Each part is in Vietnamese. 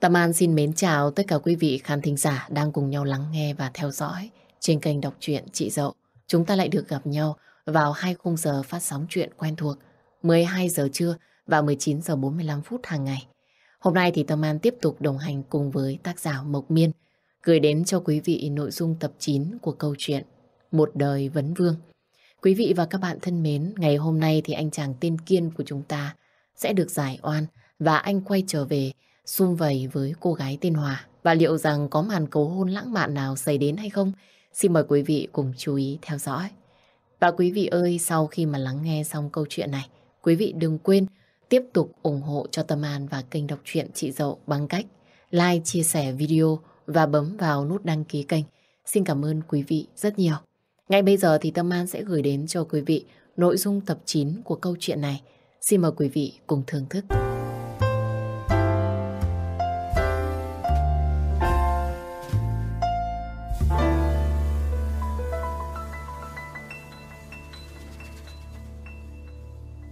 Tâm An xin mến chào tất cả quý vị khán thính giả đang cùng nhau lắng nghe và theo dõi trên kênh đọc truyện Chị Dậu. Chúng ta lại được gặp nhau vào hai khung giờ phát sóng chuyện quen thuộc 12 giờ trưa và 19 giờ 45 phút hàng ngày. Hôm nay thì Tâm An tiếp tục đồng hành cùng với tác giả Mộc Miên gửi đến cho quý vị nội dung tập 9 của câu chuyện Một đời vấn vương. Quý vị và các bạn thân mến, ngày hôm nay thì anh chàng tên Kiên của chúng ta sẽ được giải oan và anh quay trở về xung vầy với cô gái tên Hòa. Và liệu rằng có màn cầu hôn lãng mạn nào xảy đến hay không? Xin mời quý vị cùng chú ý theo dõi. Và quý vị ơi, sau khi mà lắng nghe xong câu chuyện này, quý vị đừng quên tiếp tục ủng hộ cho Tâm An và kênh đọc truyện Chị Dậu bằng cách like, chia sẻ video và bấm vào nút đăng ký kênh. Xin cảm ơn quý vị rất nhiều. Ngay bây giờ thì Tâm An sẽ gửi đến cho quý vị nội dung tập 9 của câu chuyện này. Xin mời quý vị cùng thưởng thức.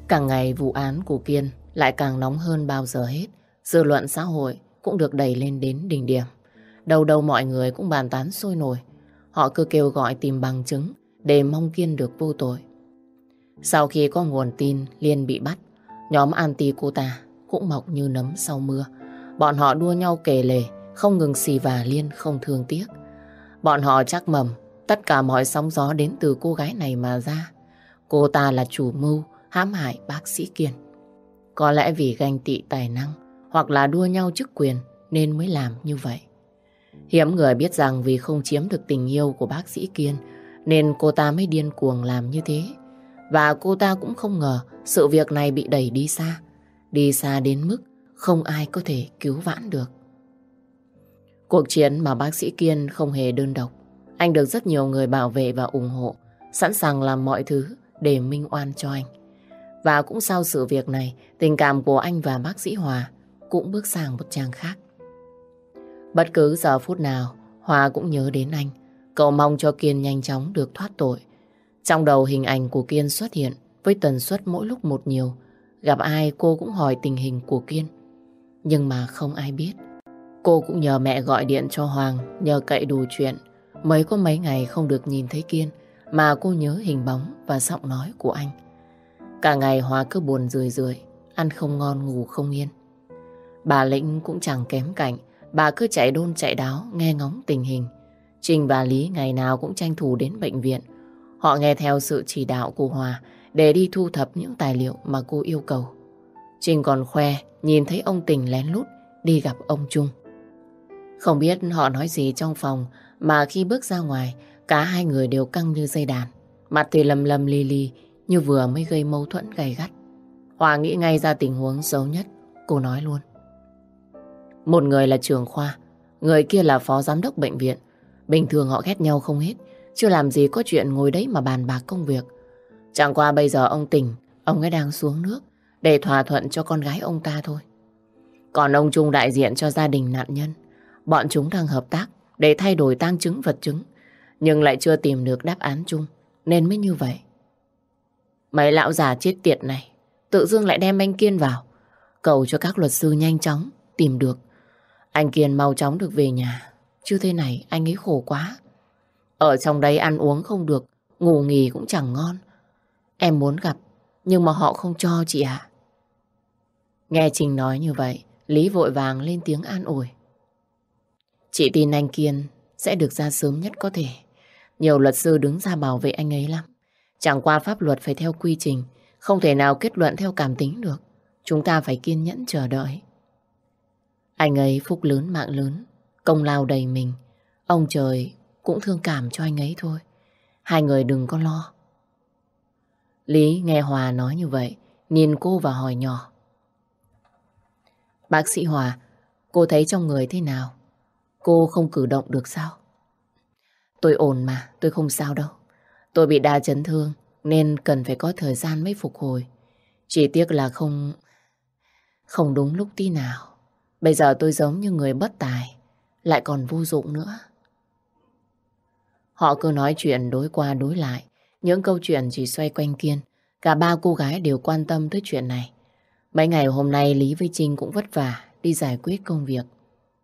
Càng ngày vụ án của Kiên lại càng nóng hơn bao giờ hết. Dư luận xã hội cũng được đẩy lên đến đỉnh điểm. Đầu đầu mọi người cũng bàn tán sôi nổi. Họ cứ kêu gọi tìm bằng chứng để mong Kiên được vô tội. Sau khi có nguồn tin Liên bị bắt, nhóm anti cô ta cũng mọc như nấm sau mưa. Bọn họ đua nhau kể lể, không ngừng xì và Liên không thương tiếc. Bọn họ chắc mầm, tất cả mọi sóng gió đến từ cô gái này mà ra. Cô ta là chủ mưu, hãm hại bác sĩ Kiên. Có lẽ vì ganh tị tài năng hoặc là đua nhau chức quyền nên mới làm như vậy. Hiếm người biết rằng vì không chiếm được tình yêu của bác sĩ Kiên nên cô ta mới điên cuồng làm như thế. Và cô ta cũng không ngờ sự việc này bị đẩy đi xa. Đi xa đến mức không ai có thể cứu vãn được. Cuộc chiến mà bác sĩ Kiên không hề đơn độc. Anh được rất nhiều người bảo vệ và ủng hộ, sẵn sàng làm mọi thứ để minh oan cho anh. Và cũng sau sự việc này, tình cảm của anh và bác sĩ Hòa cũng bước sang một trang khác. Bất cứ giờ phút nào, Hòa cũng nhớ đến anh. Cậu mong cho Kiên nhanh chóng được thoát tội. Trong đầu hình ảnh của Kiên xuất hiện với tần suất mỗi lúc một nhiều. Gặp ai cô cũng hỏi tình hình của Kiên. Nhưng mà không ai biết. Cô cũng nhờ mẹ gọi điện cho Hoàng, nhờ cậy đủ chuyện. Mới có mấy ngày không được nhìn thấy Kiên, mà cô nhớ hình bóng và giọng nói của anh. Cả ngày Hòa cứ buồn rười rượi, ăn không ngon ngủ không yên. Bà Lĩnh cũng chẳng kém cạnh, bà cứ chạy đôn chạy đáo nghe ngóng tình hình. Trình và Lý ngày nào cũng tranh thủ đến bệnh viện. Họ nghe theo sự chỉ đạo của Hòa để đi thu thập những tài liệu mà cô yêu cầu. Trình còn khoe nhìn thấy ông Tình lén lút đi gặp ông Trung. Không biết họ nói gì trong phòng mà khi bước ra ngoài cả hai người đều căng như dây đàn. Mặt thì lầm lầm li li như vừa mới gây mâu thuẫn gay gắt. Hòa nghĩ ngay ra tình huống xấu nhất, cô nói luôn. Một người là trưởng khoa, người kia là phó giám đốc bệnh viện. Bình thường họ ghét nhau không hết, chưa làm gì có chuyện ngồi đấy mà bàn bạc công việc. Chẳng qua bây giờ ông tỉnh, ông ấy đang xuống nước để thỏa thuận cho con gái ông ta thôi. Còn ông Trung đại diện cho gia đình nạn nhân, bọn chúng đang hợp tác để thay đổi tang chứng vật chứng, nhưng lại chưa tìm được đáp án chung, nên mới như vậy. Mấy lão già chết tiệt này, tự dưng lại đem anh Kiên vào, cầu cho các luật sư nhanh chóng tìm được. Anh Kiên mau chóng được về nhà, chứ thế này anh ấy khổ quá. Ở trong đấy ăn uống không được, ngủ nghỉ cũng chẳng ngon. Em muốn gặp, nhưng mà họ không cho chị ạ. Nghe Trình nói như vậy, Lý vội vàng lên tiếng an ủi. Chị tin anh Kiên sẽ được ra sớm nhất có thể. Nhiều luật sư đứng ra bảo vệ anh ấy lắm. Chẳng qua pháp luật phải theo quy trình, không thể nào kết luận theo cảm tính được. Chúng ta phải kiên nhẫn chờ đợi. Anh ấy phúc lớn mạng lớn, công lao đầy mình. Ông trời cũng thương cảm cho anh ấy thôi. Hai người đừng có lo. Lý nghe Hòa nói như vậy, nhìn cô và hỏi nhỏ. Bác sĩ Hòa, cô thấy trong người thế nào? Cô không cử động được sao? Tôi ổn mà, tôi không sao đâu. Tôi bị đa chấn thương nên cần phải có thời gian mới phục hồi. Chỉ tiếc là không... Không đúng lúc tí nào. Bây giờ tôi giống như người bất tài, lại còn vô dụng nữa. Họ cứ nói chuyện đối qua đối lại. Những câu chuyện chỉ xoay quanh Kiên. Cả ba cô gái đều quan tâm tới chuyện này. Mấy ngày hôm nay Lý với Trinh cũng vất vả đi giải quyết công việc.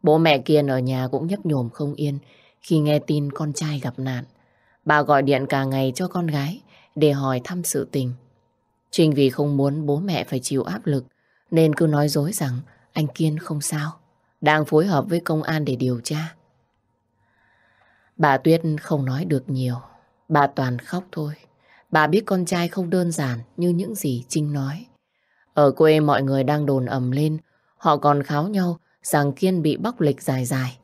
Bố mẹ Kiên ở nhà cũng nhấp nhổm không yên khi nghe tin con trai gặp nạn. Bà gọi điện cả ngày cho con gái để hỏi thăm sự tình. Trinh vì không muốn bố mẹ phải chịu áp lực nên cứ nói dối rằng anh Kiên không sao, đang phối hợp với công an để điều tra. Bà Tuyết không nói được nhiều, bà toàn khóc thôi. Bà biết con trai không đơn giản như những gì Trinh nói. Ở quê mọi người đang đồn ầm lên, họ còn kháo nhau rằng Kiên bị bóc lịch dài dài.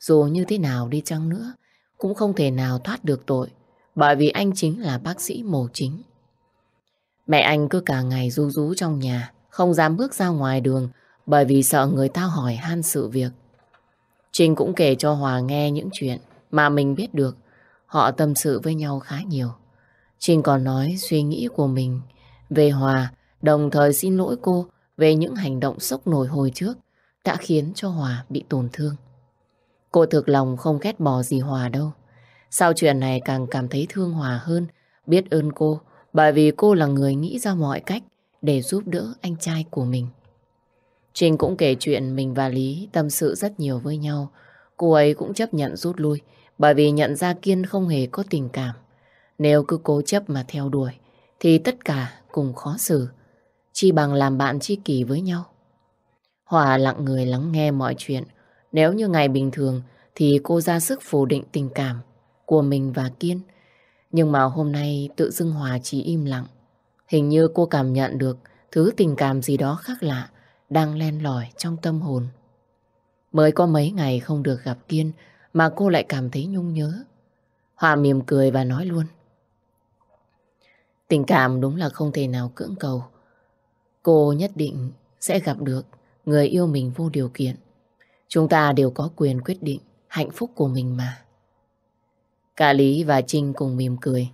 Dù như thế nào đi chăng nữa, cũng không thể nào thoát được tội, bởi vì anh chính là bác sĩ mổ chính. Mẹ anh cứ cả ngày ru rú trong nhà, không dám bước ra ngoài đường bởi vì sợ người ta hỏi han sự việc. Trinh cũng kể cho Hòa nghe những chuyện mà mình biết được. Họ tâm sự với nhau khá nhiều. Trinh còn nói suy nghĩ của mình về Hòa, đồng thời xin lỗi cô về những hành động sốc nổi hồi trước đã khiến cho Hòa bị tổn thương. Cô thực lòng không ghét bỏ gì Hòa đâu. Sau chuyện này càng cảm thấy thương Hòa hơn, biết ơn cô bởi vì cô là người nghĩ ra mọi cách để giúp đỡ anh trai của mình. Trinh cũng kể chuyện mình và Lý tâm sự rất nhiều với nhau. Cô ấy cũng chấp nhận rút lui bởi vì nhận ra Kiên không hề có tình cảm. Nếu cứ cố chấp mà theo đuổi thì tất cả cùng khó xử. Chỉ bằng làm bạn tri kỷ với nhau. Hòa lặng người lắng nghe mọi chuyện. Nếu như ngày bình thường, thì cô ra sức phủ định tình cảm của mình và Kiên. Nhưng mà hôm nay tự dưng Hòa chỉ im lặng. Hình như cô cảm nhận được thứ tình cảm gì đó khác lạ đang len lỏi trong tâm hồn. Mới có mấy ngày không được gặp Kiên mà cô lại cảm thấy nhung nhớ. Hòa mỉm cười và nói luôn. Tình cảm đúng là không thể nào cưỡng cầu. Cô nhất định sẽ gặp được người yêu mình vô điều kiện. Chúng ta đều có quyền quyết định hạnh phúc của mình mà. Cả Lý và Trinh cùng mỉm cười.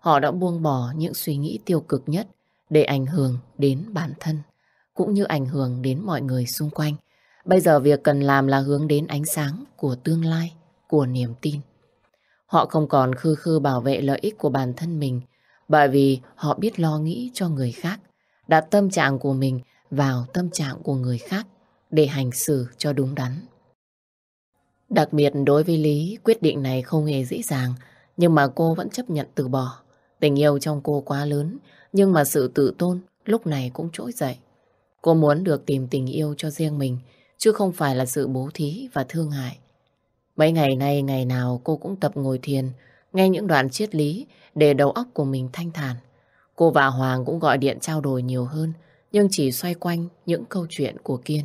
Họ đã buông bỏ những suy nghĩ tiêu cực nhất để ảnh hưởng đến bản thân, cũng như ảnh hưởng đến mọi người xung quanh. Bây giờ việc cần làm là hướng đến ánh sáng của tương lai, của niềm tin. Họ không còn khư khư bảo vệ lợi ích của bản thân mình, bởi vì họ biết lo nghĩ cho người khác, đặt tâm trạng của mình vào tâm trạng của người khác để hành xử cho đúng đắn. Đặc biệt đối với Lý, quyết định này không hề dễ dàng, nhưng mà cô vẫn chấp nhận từ bỏ. Tình yêu trong cô quá lớn, nhưng mà sự tự tôn lúc này cũng trỗi dậy. Cô muốn được tìm tình yêu cho riêng mình, chứ không phải là sự bố thí và thương hại. Mấy ngày nay, ngày nào cô cũng tập ngồi thiền, nghe những đoạn triết lý để đầu óc của mình thanh thản. Cô và Hoàng cũng gọi điện trao đổi nhiều hơn, nhưng chỉ xoay quanh những câu chuyện của Kiên.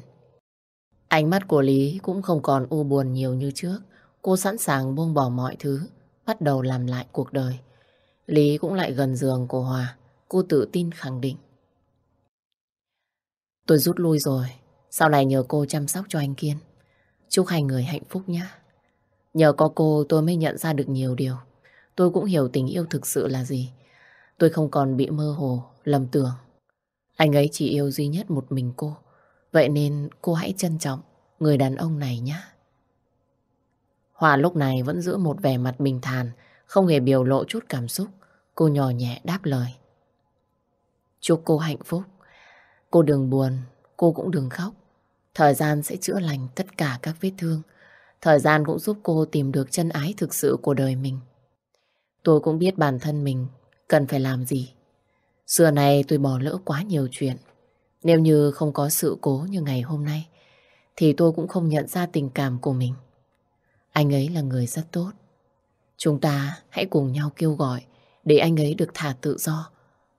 Ánh mắt của Lý cũng không còn u buồn nhiều như trước. Cô sẵn sàng buông bỏ mọi thứ, bắt đầu làm lại cuộc đời. Lý cũng lại gần giường của Hòa. Cô tự tin khẳng định. Tôi rút lui rồi. Sau này nhờ cô chăm sóc cho anh Kiên. Chúc hai người hạnh phúc nhé. Nhờ có cô tôi mới nhận ra được nhiều điều. Tôi cũng hiểu tình yêu thực sự là gì. Tôi không còn bị mơ hồ, lầm tưởng. Anh ấy chỉ yêu duy nhất một mình cô. Vậy nên cô hãy trân trọng người đàn ông này nhé. Hòa lúc này vẫn giữ một vẻ mặt bình thản, không hề biểu lộ chút cảm xúc. Cô nhỏ nhẹ đáp lời. Chúc cô hạnh phúc. Cô đừng buồn, cô cũng đừng khóc. Thời gian sẽ chữa lành tất cả các vết thương. Thời gian cũng giúp cô tìm được chân ái thực sự của đời mình. Tôi cũng biết bản thân mình cần phải làm gì. Xưa này tôi bỏ lỡ quá nhiều chuyện. Nếu như không có sự cố như ngày hôm nay, thì tôi cũng không nhận ra tình cảm của mình. Anh ấy là người rất tốt. Chúng ta hãy cùng nhau kêu gọi để anh ấy được thả tự do.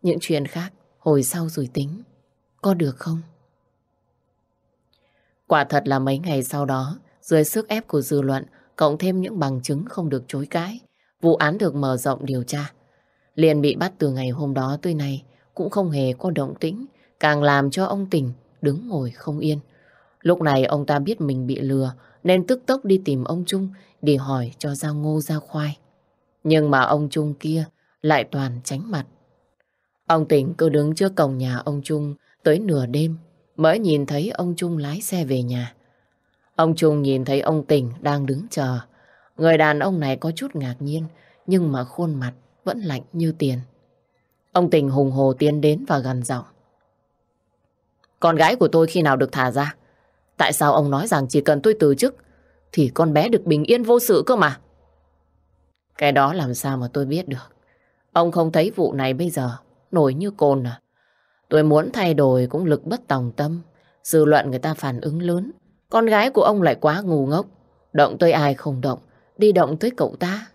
Những chuyện khác hồi sau rồi tính. Có được không? Quả thật là mấy ngày sau đó, dưới sức ép của dư luận, cộng thêm những bằng chứng không được chối cãi, vụ án được mở rộng điều tra. Liền bị bắt từ ngày hôm đó tới nay, cũng không hề có động tĩnh, càng làm cho ông Tình đứng ngồi không yên. Lúc này ông ta biết mình bị lừa, nên tức tốc đi tìm ông Trung để hỏi cho ra ngô ra khoai. Nhưng mà ông Trung kia lại toàn tránh mặt. Ông Tỉnh cứ đứng trước cổng nhà ông Trung tới nửa đêm mới nhìn thấy ông Trung lái xe về nhà. Ông Trung nhìn thấy ông Tỉnh đang đứng chờ. Người đàn ông này có chút ngạc nhiên nhưng mà khuôn mặt vẫn lạnh như tiền. Ông Tỉnh hùng hồ tiến đến và gần giọng. Con gái của tôi khi nào được thả ra? Tại sao ông nói rằng chỉ cần tôi từ chức thì con bé được bình yên vô sự cơ mà? Cái đó làm sao mà tôi biết được. Ông không thấy vụ này bây giờ nổi như cồn à? Tôi muốn thay đổi cũng lực bất tòng tâm. Dư luận người ta phản ứng lớn. Con gái của ông lại quá ngu ngốc. Động tới ai không động, đi động tới cậu ta.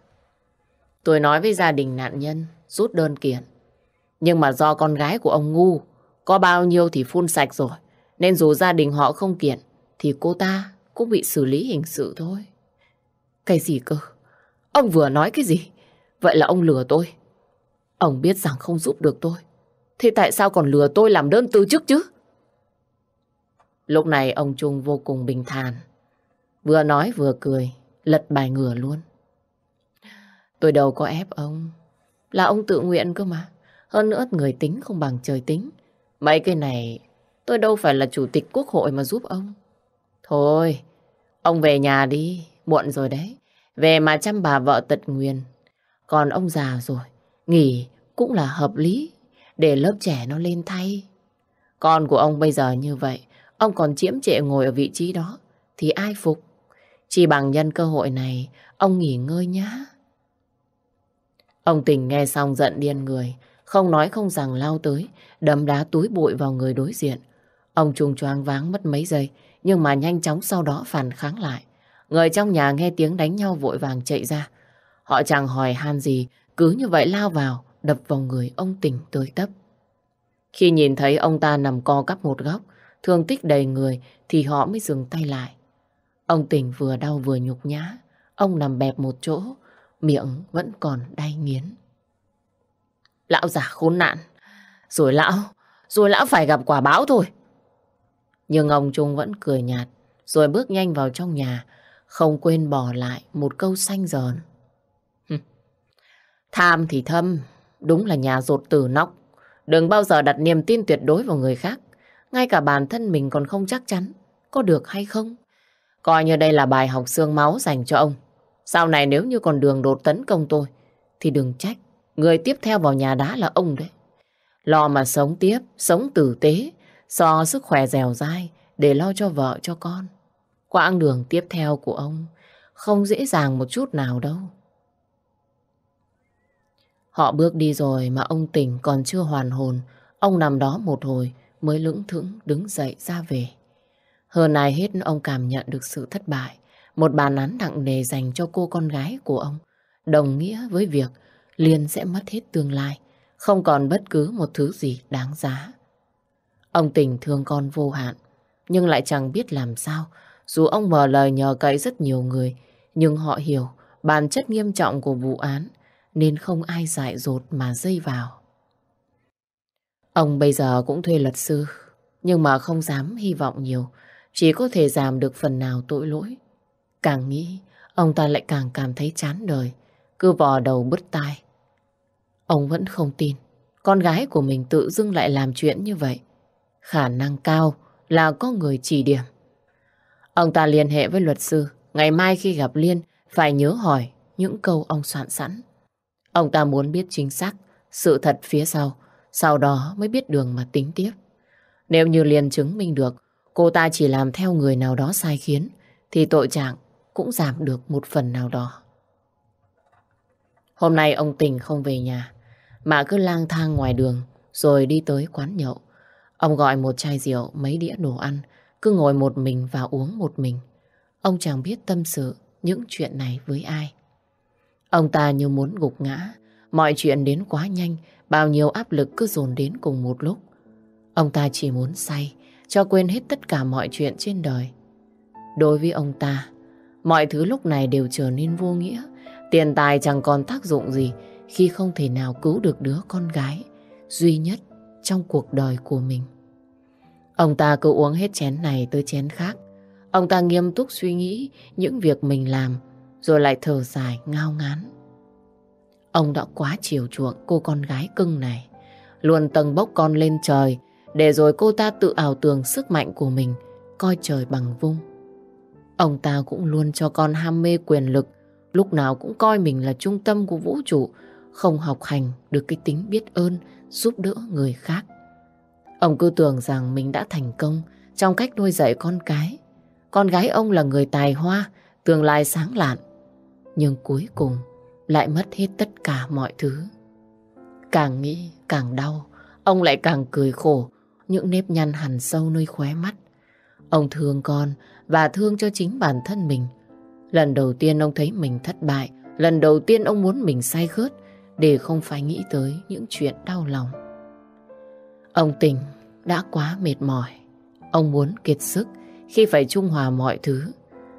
Tôi nói với gia đình nạn nhân rút đơn kiện. Nhưng mà do con gái của ông ngu, có bao nhiêu thì phun sạch rồi. Nên dù gia đình họ không kiện, thì cô ta cũng bị xử lý hình sự thôi. Cái gì cơ? Ông vừa nói cái gì? Vậy là ông lừa tôi. Ông biết rằng không giúp được tôi. Thế tại sao còn lừa tôi làm đơn từ chức chứ? Lúc này ông Trung vô cùng bình thản. Vừa nói vừa cười, lật bài ngửa luôn. Tôi đâu có ép ông. Là ông tự nguyện cơ mà. Hơn nữa người tính không bằng trời tính. Mấy cái này tôi đâu phải là chủ tịch quốc hội mà giúp ông. Thôi, ông về nhà đi, muộn rồi đấy. Về mà chăm bà vợ tật nguyền. Còn ông già rồi, nghỉ cũng là hợp lý để lớp trẻ nó lên thay. Con của ông bây giờ như vậy, ông còn chiếm trệ ngồi ở vị trí đó, thì ai phục? Chỉ bằng nhân cơ hội này, ông nghỉ ngơi nhá. Ông tình nghe xong giận điên người, không nói không rằng lao tới, đấm đá túi bụi vào người đối diện. Ông trùng choáng váng mất mấy giây, nhưng mà nhanh chóng sau đó phản kháng lại. Người trong nhà nghe tiếng đánh nhau vội vàng chạy ra. Họ chẳng hỏi han gì, cứ như vậy lao vào, đập vào người ông tỉnh tới tấp. Khi nhìn thấy ông ta nằm co cắp một góc, thương tích đầy người, thì họ mới dừng tay lại. Ông tỉnh vừa đau vừa nhục nhã, ông nằm bẹp một chỗ, miệng vẫn còn đay nghiến. Lão già khốn nạn, rồi lão, rồi lão phải gặp quả báo thôi. Nhưng ông Trung vẫn cười nhạt, rồi bước nhanh vào trong nhà, không quên bỏ lại một câu xanh dờn. Tham thì thâm, đúng là nhà rột từ nóc. Đừng bao giờ đặt niềm tin tuyệt đối vào người khác. Ngay cả bản thân mình còn không chắc chắn có được hay không. Coi như đây là bài học xương máu dành cho ông. Sau này nếu như còn đường đột tấn công tôi, thì đừng trách. Người tiếp theo vào nhà đá là ông đấy. Lo mà sống tiếp, sống tử tế, so sức khỏe dẻo dai để lo cho vợ cho con. Quãng đường tiếp theo của ông không dễ dàng một chút nào đâu. Họ bước đi rồi mà ông tỉnh còn chưa hoàn hồn. Ông nằm đó một hồi mới lững thững đứng dậy ra về. Hơn ai hết ông cảm nhận được sự thất bại. Một bàn án nặng nề dành cho cô con gái của ông. Đồng nghĩa với việc Liên sẽ mất hết tương lai. Không còn bất cứ một thứ gì đáng giá. Ông tình thương con vô hạn. Nhưng lại chẳng biết làm sao. Dù ông mở lời nhờ cậy rất nhiều người. Nhưng họ hiểu bản chất nghiêm trọng của vụ án nên không ai dại dột mà dây vào. Ông bây giờ cũng thuê luật sư, nhưng mà không dám hy vọng nhiều, chỉ có thể giảm được phần nào tội lỗi. Càng nghĩ, ông ta lại càng cảm thấy chán đời, cứ vò đầu bứt tai. Ông vẫn không tin, con gái của mình tự dưng lại làm chuyện như vậy. Khả năng cao là có người chỉ điểm. Ông ta liên hệ với luật sư, ngày mai khi gặp Liên phải nhớ hỏi những câu ông soạn sẵn. Ông ta muốn biết chính xác sự thật phía sau, sau đó mới biết đường mà tính tiếp. Nếu như liên chứng minh được cô ta chỉ làm theo người nào đó sai khiến, thì tội trạng cũng giảm được một phần nào đó. Hôm nay ông Tình không về nhà, mà cứ lang thang ngoài đường rồi đi tới quán nhậu. Ông gọi một chai rượu, mấy đĩa đồ ăn, cứ ngồi một mình và uống một mình. Ông chẳng biết tâm sự những chuyện này với ai. Ông ta như muốn gục ngã, mọi chuyện đến quá nhanh, bao nhiêu áp lực cứ dồn đến cùng một lúc. Ông ta chỉ muốn say, cho quên hết tất cả mọi chuyện trên đời. Đối với ông ta, mọi thứ lúc này đều trở nên vô nghĩa. Tiền tài chẳng còn tác dụng gì khi không thể nào cứu được đứa con gái duy nhất trong cuộc đời của mình. Ông ta cứ uống hết chén này tới chén khác. Ông ta nghiêm túc suy nghĩ những việc mình làm rồi lại thở dài ngao ngán. Ông đã quá chiều chuộng cô con gái cưng này, luôn tầng bốc con lên trời, để rồi cô ta tự ảo tưởng sức mạnh của mình, coi trời bằng vung. Ông ta cũng luôn cho con ham mê quyền lực, lúc nào cũng coi mình là trung tâm của vũ trụ, không học hành được cái tính biết ơn, giúp đỡ người khác. Ông cứ tưởng rằng mình đã thành công trong cách nuôi dạy con cái, con gái ông là người tài hoa, tương lai sáng lạn. Nhưng cuối cùng lại mất hết tất cả mọi thứ. Càng nghĩ càng đau, ông lại càng cười khổ, những nếp nhăn hằn sâu nơi khóe mắt. Ông thương con và thương cho chính bản thân mình. Lần đầu tiên ông thấy mình thất bại, lần đầu tiên ông muốn mình say khớt, để không phải nghĩ tới những chuyện đau lòng. Ông tình đã quá mệt mỏi. Ông muốn kiệt sức khi phải trung hòa mọi thứ.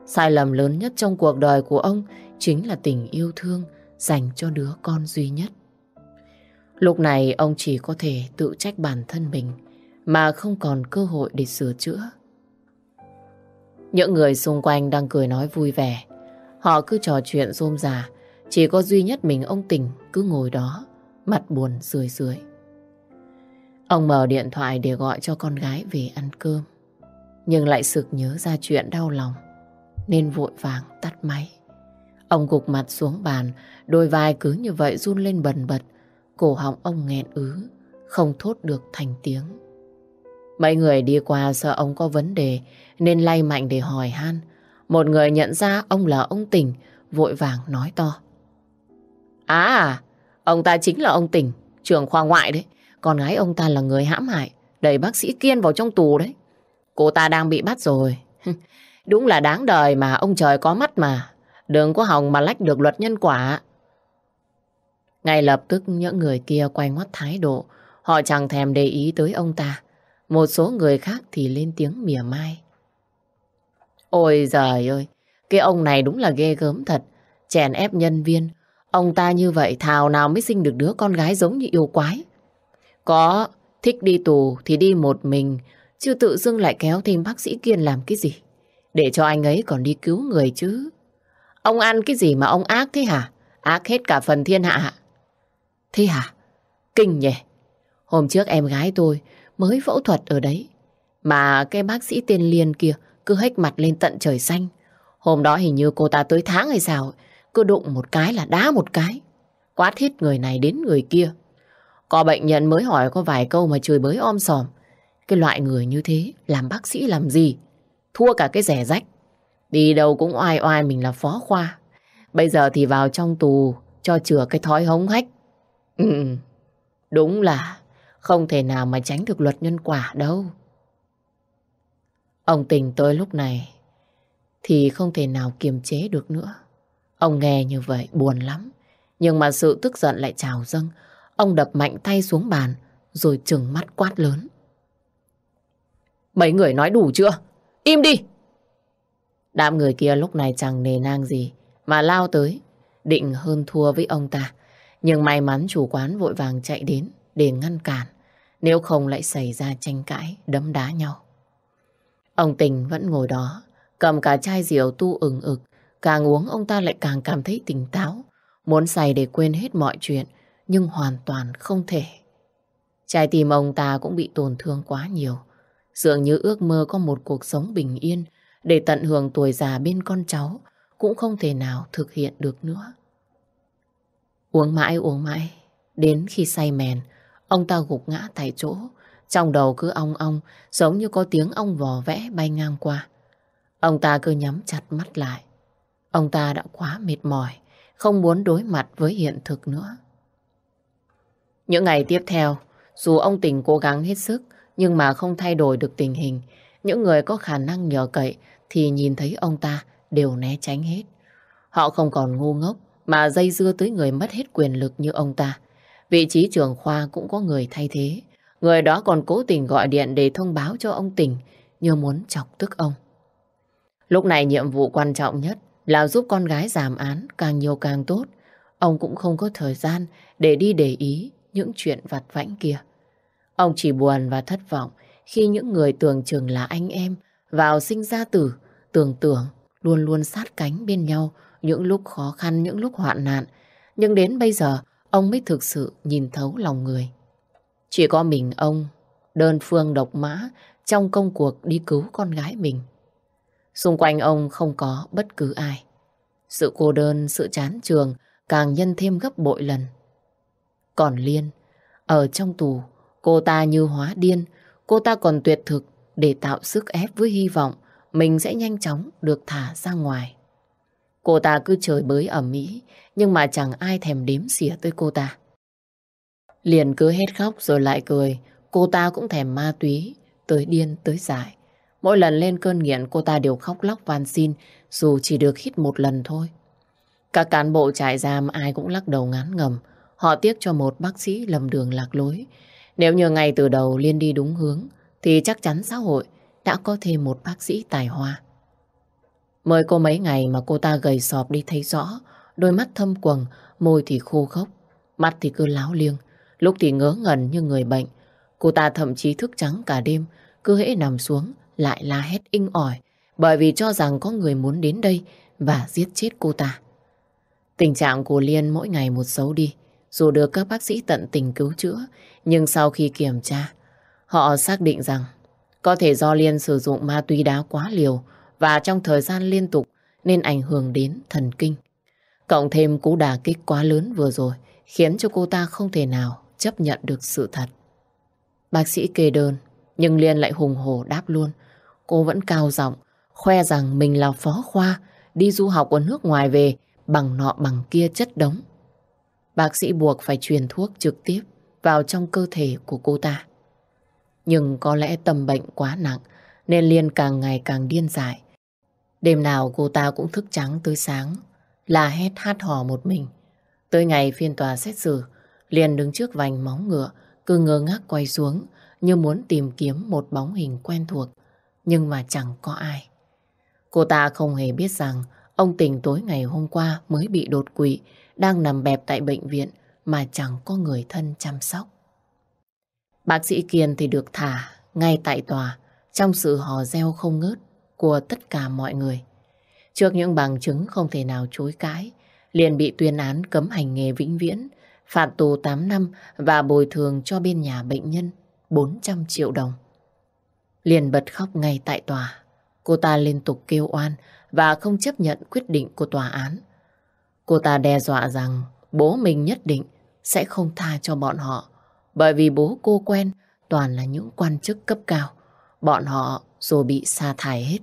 Sai lầm lớn nhất trong cuộc đời của ông chính là tình yêu thương dành cho đứa con duy nhất. Lúc này ông chỉ có thể tự trách bản thân mình mà không còn cơ hội để sửa chữa. Những người xung quanh đang cười nói vui vẻ. Họ cứ trò chuyện rôm rà. Chỉ có duy nhất mình ông Tình cứ ngồi đó, mặt buồn rười rượi. Ông mở điện thoại để gọi cho con gái về ăn cơm. Nhưng lại sực nhớ ra chuyện đau lòng, nên vội vàng tắt máy. Ông gục mặt xuống bàn, đôi vai cứ như vậy run lên bần bật. Cổ họng ông nghẹn ứ, không thốt được thành tiếng. Mấy người đi qua sợ ông có vấn đề nên lay mạnh để hỏi han. Một người nhận ra ông là ông Tình, vội vàng nói to. À, ông ta chính là ông tỉnh trưởng khoa ngoại đấy. Con gái ông ta là người hãm hại, đẩy bác sĩ Kiên vào trong tù đấy. Cô ta đang bị bắt rồi. Đúng là đáng đời mà ông trời có mắt mà. Đừng có hòng mà lách được luật nhân quả. Ngay lập tức những người kia quay ngoắt thái độ. Họ chẳng thèm để ý tới ông ta. Một số người khác thì lên tiếng mỉa mai. Ôi giời ơi, cái ông này đúng là ghê gớm thật. Chèn ép nhân viên. Ông ta như vậy thào nào mới sinh được đứa con gái giống như yêu quái. Có, thích đi tù thì đi một mình, chứ tự dưng lại kéo thêm bác sĩ Kiên làm cái gì. Để cho anh ấy còn đi cứu người chứ. Ông ăn cái gì mà ông ác thế hả? Ác hết cả phần thiên hạ. Thế hả? Kinh nhỉ? Hôm trước em gái tôi mới phẫu thuật ở đấy. Mà cái bác sĩ tên Liên kia cứ hếch mặt lên tận trời xanh. Hôm đó hình như cô ta tới tháng hay sao, cứ đụng một cái là đá một cái. Quát hết người này đến người kia. Có bệnh nhân mới hỏi có vài câu mà chửi bới om sòm. Cái loại người như thế làm bác sĩ làm gì? Thua cả cái rẻ rách. Đi đâu cũng oai oai mình là phó khoa. Bây giờ thì vào trong tù cho chừa cái thói hống hách. Ừ, đúng là không thể nào mà tránh được luật nhân quả đâu. Ông tình tôi lúc này thì không thể nào kiềm chế được nữa. Ông nghe như vậy buồn lắm. Nhưng mà sự tức giận lại trào dâng. Ông đập mạnh tay xuống bàn rồi trừng mắt quát lớn. Mấy người nói đủ chưa? Im đi! Đám người kia lúc này chẳng nề nang gì mà lao tới, định hơn thua với ông ta. Nhưng may mắn chủ quán vội vàng chạy đến để ngăn cản, nếu không lại xảy ra tranh cãi, đấm đá nhau. Ông Tình vẫn ngồi đó, cầm cả chai rượu tu ừng ực, càng uống ông ta lại càng cảm thấy tỉnh táo, muốn say để quên hết mọi chuyện, nhưng hoàn toàn không thể. Trái tim ông ta cũng bị tổn thương quá nhiều, dường như ước mơ có một cuộc sống bình yên, để tận hưởng tuổi già bên con cháu cũng không thể nào thực hiện được nữa. Uống mãi uống mãi, đến khi say mèn, ông ta gục ngã tại chỗ, trong đầu cứ ong ong, giống như có tiếng ong vò vẽ bay ngang qua. Ông ta cứ nhắm chặt mắt lại. Ông ta đã quá mệt mỏi, không muốn đối mặt với hiện thực nữa. Những ngày tiếp theo, dù ông tỉnh cố gắng hết sức, nhưng mà không thay đổi được tình hình, những người có khả năng nhờ cậy thì nhìn thấy ông ta đều né tránh hết. Họ không còn ngu ngốc mà dây dưa tới người mất hết quyền lực như ông ta. Vị trí trưởng khoa cũng có người thay thế. Người đó còn cố tình gọi điện để thông báo cho ông tỉnh như muốn chọc tức ông. Lúc này nhiệm vụ quan trọng nhất là giúp con gái giảm án càng nhiều càng tốt. Ông cũng không có thời gian để đi để ý những chuyện vặt vãnh kia. Ông chỉ buồn và thất vọng khi những người tưởng chừng là anh em vào sinh ra tử, tưởng tưởng luôn luôn sát cánh bên nhau những lúc khó khăn, những lúc hoạn nạn. Nhưng đến bây giờ, ông mới thực sự nhìn thấu lòng người. Chỉ có mình ông, đơn phương độc mã trong công cuộc đi cứu con gái mình. Xung quanh ông không có bất cứ ai. Sự cô đơn, sự chán trường càng nhân thêm gấp bội lần. Còn Liên, ở trong tù, cô ta như hóa điên, cô ta còn tuyệt thực để tạo sức ép với hy vọng mình sẽ nhanh chóng được thả ra ngoài. Cô ta cứ trời bới ở mỹ, nhưng mà chẳng ai thèm đếm xỉa tới cô ta. Liền cứ hết khóc rồi lại cười, cô ta cũng thèm ma túy, tới điên tới dại. Mỗi lần lên cơn nghiện cô ta đều khóc lóc van xin, dù chỉ được hít một lần thôi. Các cán bộ trại giam ai cũng lắc đầu ngán ngầm, họ tiếc cho một bác sĩ lầm đường lạc lối. Nếu như ngay từ đầu Liên đi đúng hướng, thì chắc chắn xã hội đã có thêm một bác sĩ tài hoa. Mới cô mấy ngày mà cô ta gầy sọp đi thấy rõ, đôi mắt thâm quầng, môi thì khô khốc, mắt thì cứ láo liêng, lúc thì ngớ ngẩn như người bệnh. Cô ta thậm chí thức trắng cả đêm, cứ hễ nằm xuống lại la hét inh ỏi, bởi vì cho rằng có người muốn đến đây và giết chết cô ta. Tình trạng của Liên mỗi ngày một xấu đi, dù được các bác sĩ tận tình cứu chữa, nhưng sau khi kiểm tra, họ xác định rằng có thể do Liên sử dụng ma túy đá quá liều và trong thời gian liên tục nên ảnh hưởng đến thần kinh. Cộng thêm cú đà kích quá lớn vừa rồi khiến cho cô ta không thể nào chấp nhận được sự thật. Bác sĩ kê đơn, nhưng Liên lại hùng hổ đáp luôn. Cô vẫn cao giọng khoe rằng mình là phó khoa, đi du học ở nước ngoài về, bằng nọ bằng kia chất đống. Bác sĩ buộc phải truyền thuốc trực tiếp vào trong cơ thể của cô ta. Nhưng có lẽ tâm bệnh quá nặng nên Liên càng ngày càng điên dại. Đêm nào cô ta cũng thức trắng tới sáng, là hét hát hò một mình. Tới ngày phiên tòa xét xử, Liên đứng trước vành móng ngựa, cứ ngơ ngác quay xuống như muốn tìm kiếm một bóng hình quen thuộc, nhưng mà chẳng có ai. Cô ta không hề biết rằng ông tình tối ngày hôm qua mới bị đột quỵ, đang nằm bẹp tại bệnh viện mà chẳng có người thân chăm sóc. Bác sĩ Kiên thì được thả ngay tại tòa trong sự hò reo không ngớt của tất cả mọi người. Trước những bằng chứng không thể nào chối cãi, liền bị tuyên án cấm hành nghề vĩnh viễn, phạt tù 8 năm và bồi thường cho bên nhà bệnh nhân 400 triệu đồng. Liền bật khóc ngay tại tòa. Cô ta liên tục kêu oan và không chấp nhận quyết định của tòa án. Cô ta đe dọa rằng bố mình nhất định sẽ không tha cho bọn họ, bởi vì bố cô quen toàn là những quan chức cấp cao. Bọn họ rồi bị sa thải hết.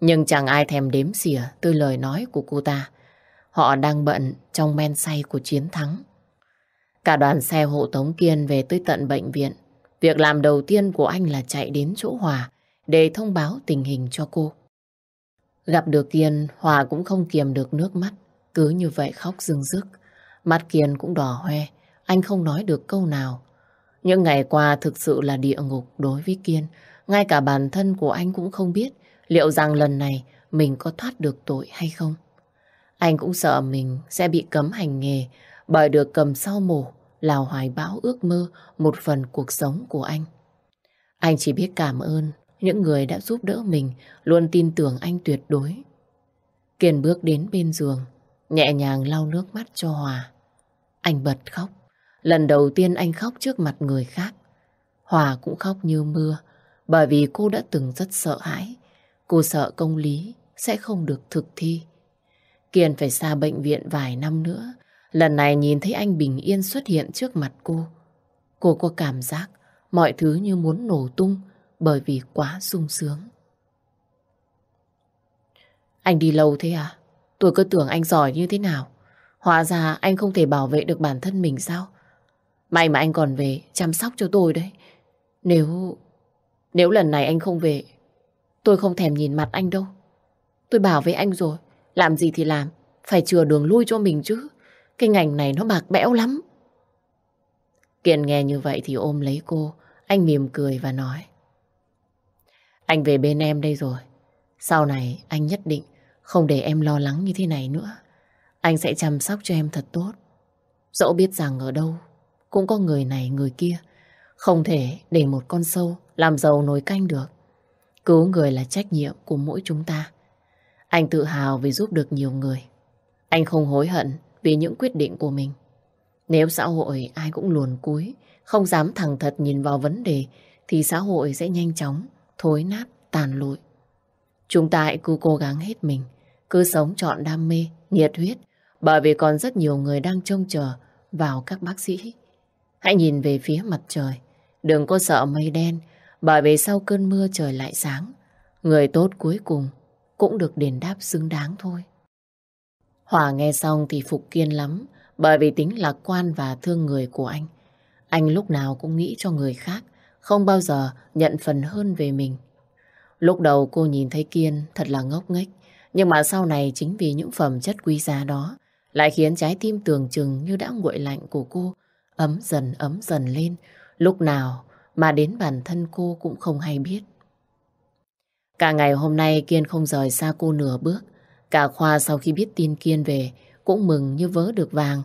Nhưng chẳng ai thèm đếm xỉa tới lời nói của cô ta. Họ đang bận trong men say của chiến thắng. Cả đoàn xe hộ tống Kiên về tới tận bệnh viện. Việc làm đầu tiên của anh là chạy đến chỗ Hòa để thông báo tình hình cho cô. Gặp được Kiên, Hòa cũng không kiềm được nước mắt, cứ như vậy khóc rưng rức. Mắt Kiên cũng đỏ hoe, anh không nói được câu nào. Những ngày qua thực sự là địa ngục đối với Kiên. Ngay cả bản thân của anh cũng không biết liệu rằng lần này mình có thoát được tội hay không. Anh cũng sợ mình sẽ bị cấm hành nghề bởi được cầm sau mổ là hoài bão ước mơ một phần cuộc sống của anh. Anh chỉ biết cảm ơn những người đã giúp đỡ mình, luôn tin tưởng anh tuyệt đối. Kiên bước đến bên giường, nhẹ nhàng lau nước mắt cho Hòa. Anh bật khóc. Lần đầu tiên anh khóc trước mặt người khác. Hòa cũng khóc như mưa, bởi vì cô đã từng rất sợ hãi. Cô sợ công lý sẽ không được thực thi. Kiên phải xa bệnh viện vài năm nữa. Lần này nhìn thấy anh bình yên xuất hiện trước mặt cô. Cô có cảm giác mọi thứ như muốn nổ tung bởi vì quá sung sướng. Anh đi lâu thế à? Tôi cứ tưởng anh giỏi như thế nào. Hóa ra anh không thể bảo vệ được bản thân mình sao? May mà anh còn về chăm sóc cho tôi đấy. Nếu... Nếu lần này anh không về, tôi không thèm nhìn mặt anh đâu. Tôi bảo với anh rồi, làm gì thì làm, phải chừa đường lui cho mình chứ. Cái ngành này nó bạc bẽo lắm. Kiên nghe như vậy thì ôm lấy cô, anh mỉm cười và nói. Anh về bên em đây rồi. Sau này anh nhất định không để em lo lắng như thế này nữa. Anh sẽ chăm sóc cho em thật tốt. Dẫu biết rằng ở đâu cũng có người này người kia. Không thể để một con sâu làm giàu nồi canh được. Cứu người là trách nhiệm của mỗi chúng ta. Anh tự hào vì giúp được nhiều người. Anh không hối hận vì những quyết định của mình. Nếu xã hội ai cũng luồn cúi, không dám thẳng thật nhìn vào vấn đề, thì xã hội sẽ nhanh chóng thối nát, tàn lụi. Chúng ta hãy cứ cố gắng hết mình, cứ sống trọn đam mê, nhiệt huyết, bởi vì còn rất nhiều người đang trông chờ vào các bác sĩ. Hãy nhìn về phía mặt trời, đừng có sợ mây đen, bởi vì sau cơn mưa trời lại sáng. người tốt cuối cùng cũng được đền đáp xứng đáng thôi. Hòa nghe xong thì phục kiên lắm, bởi vì tính lạc quan và thương người của anh. Anh lúc nào cũng nghĩ cho người khác, không bao giờ nhận phần hơn về mình. Lúc đầu cô nhìn thấy Kiên thật là ngốc nghếch, nhưng mà sau này chính vì những phẩm chất quý giá đó lại khiến trái tim tưởng chừng như đã nguội lạnh của cô ấm dần ấm dần lên, lúc nào mà đến bản thân cô cũng không hay biết. Cả ngày hôm nay Kiên không rời xa cô nửa bước. Cả khoa sau khi biết tin Kiên về, cũng mừng như vớ được vàng.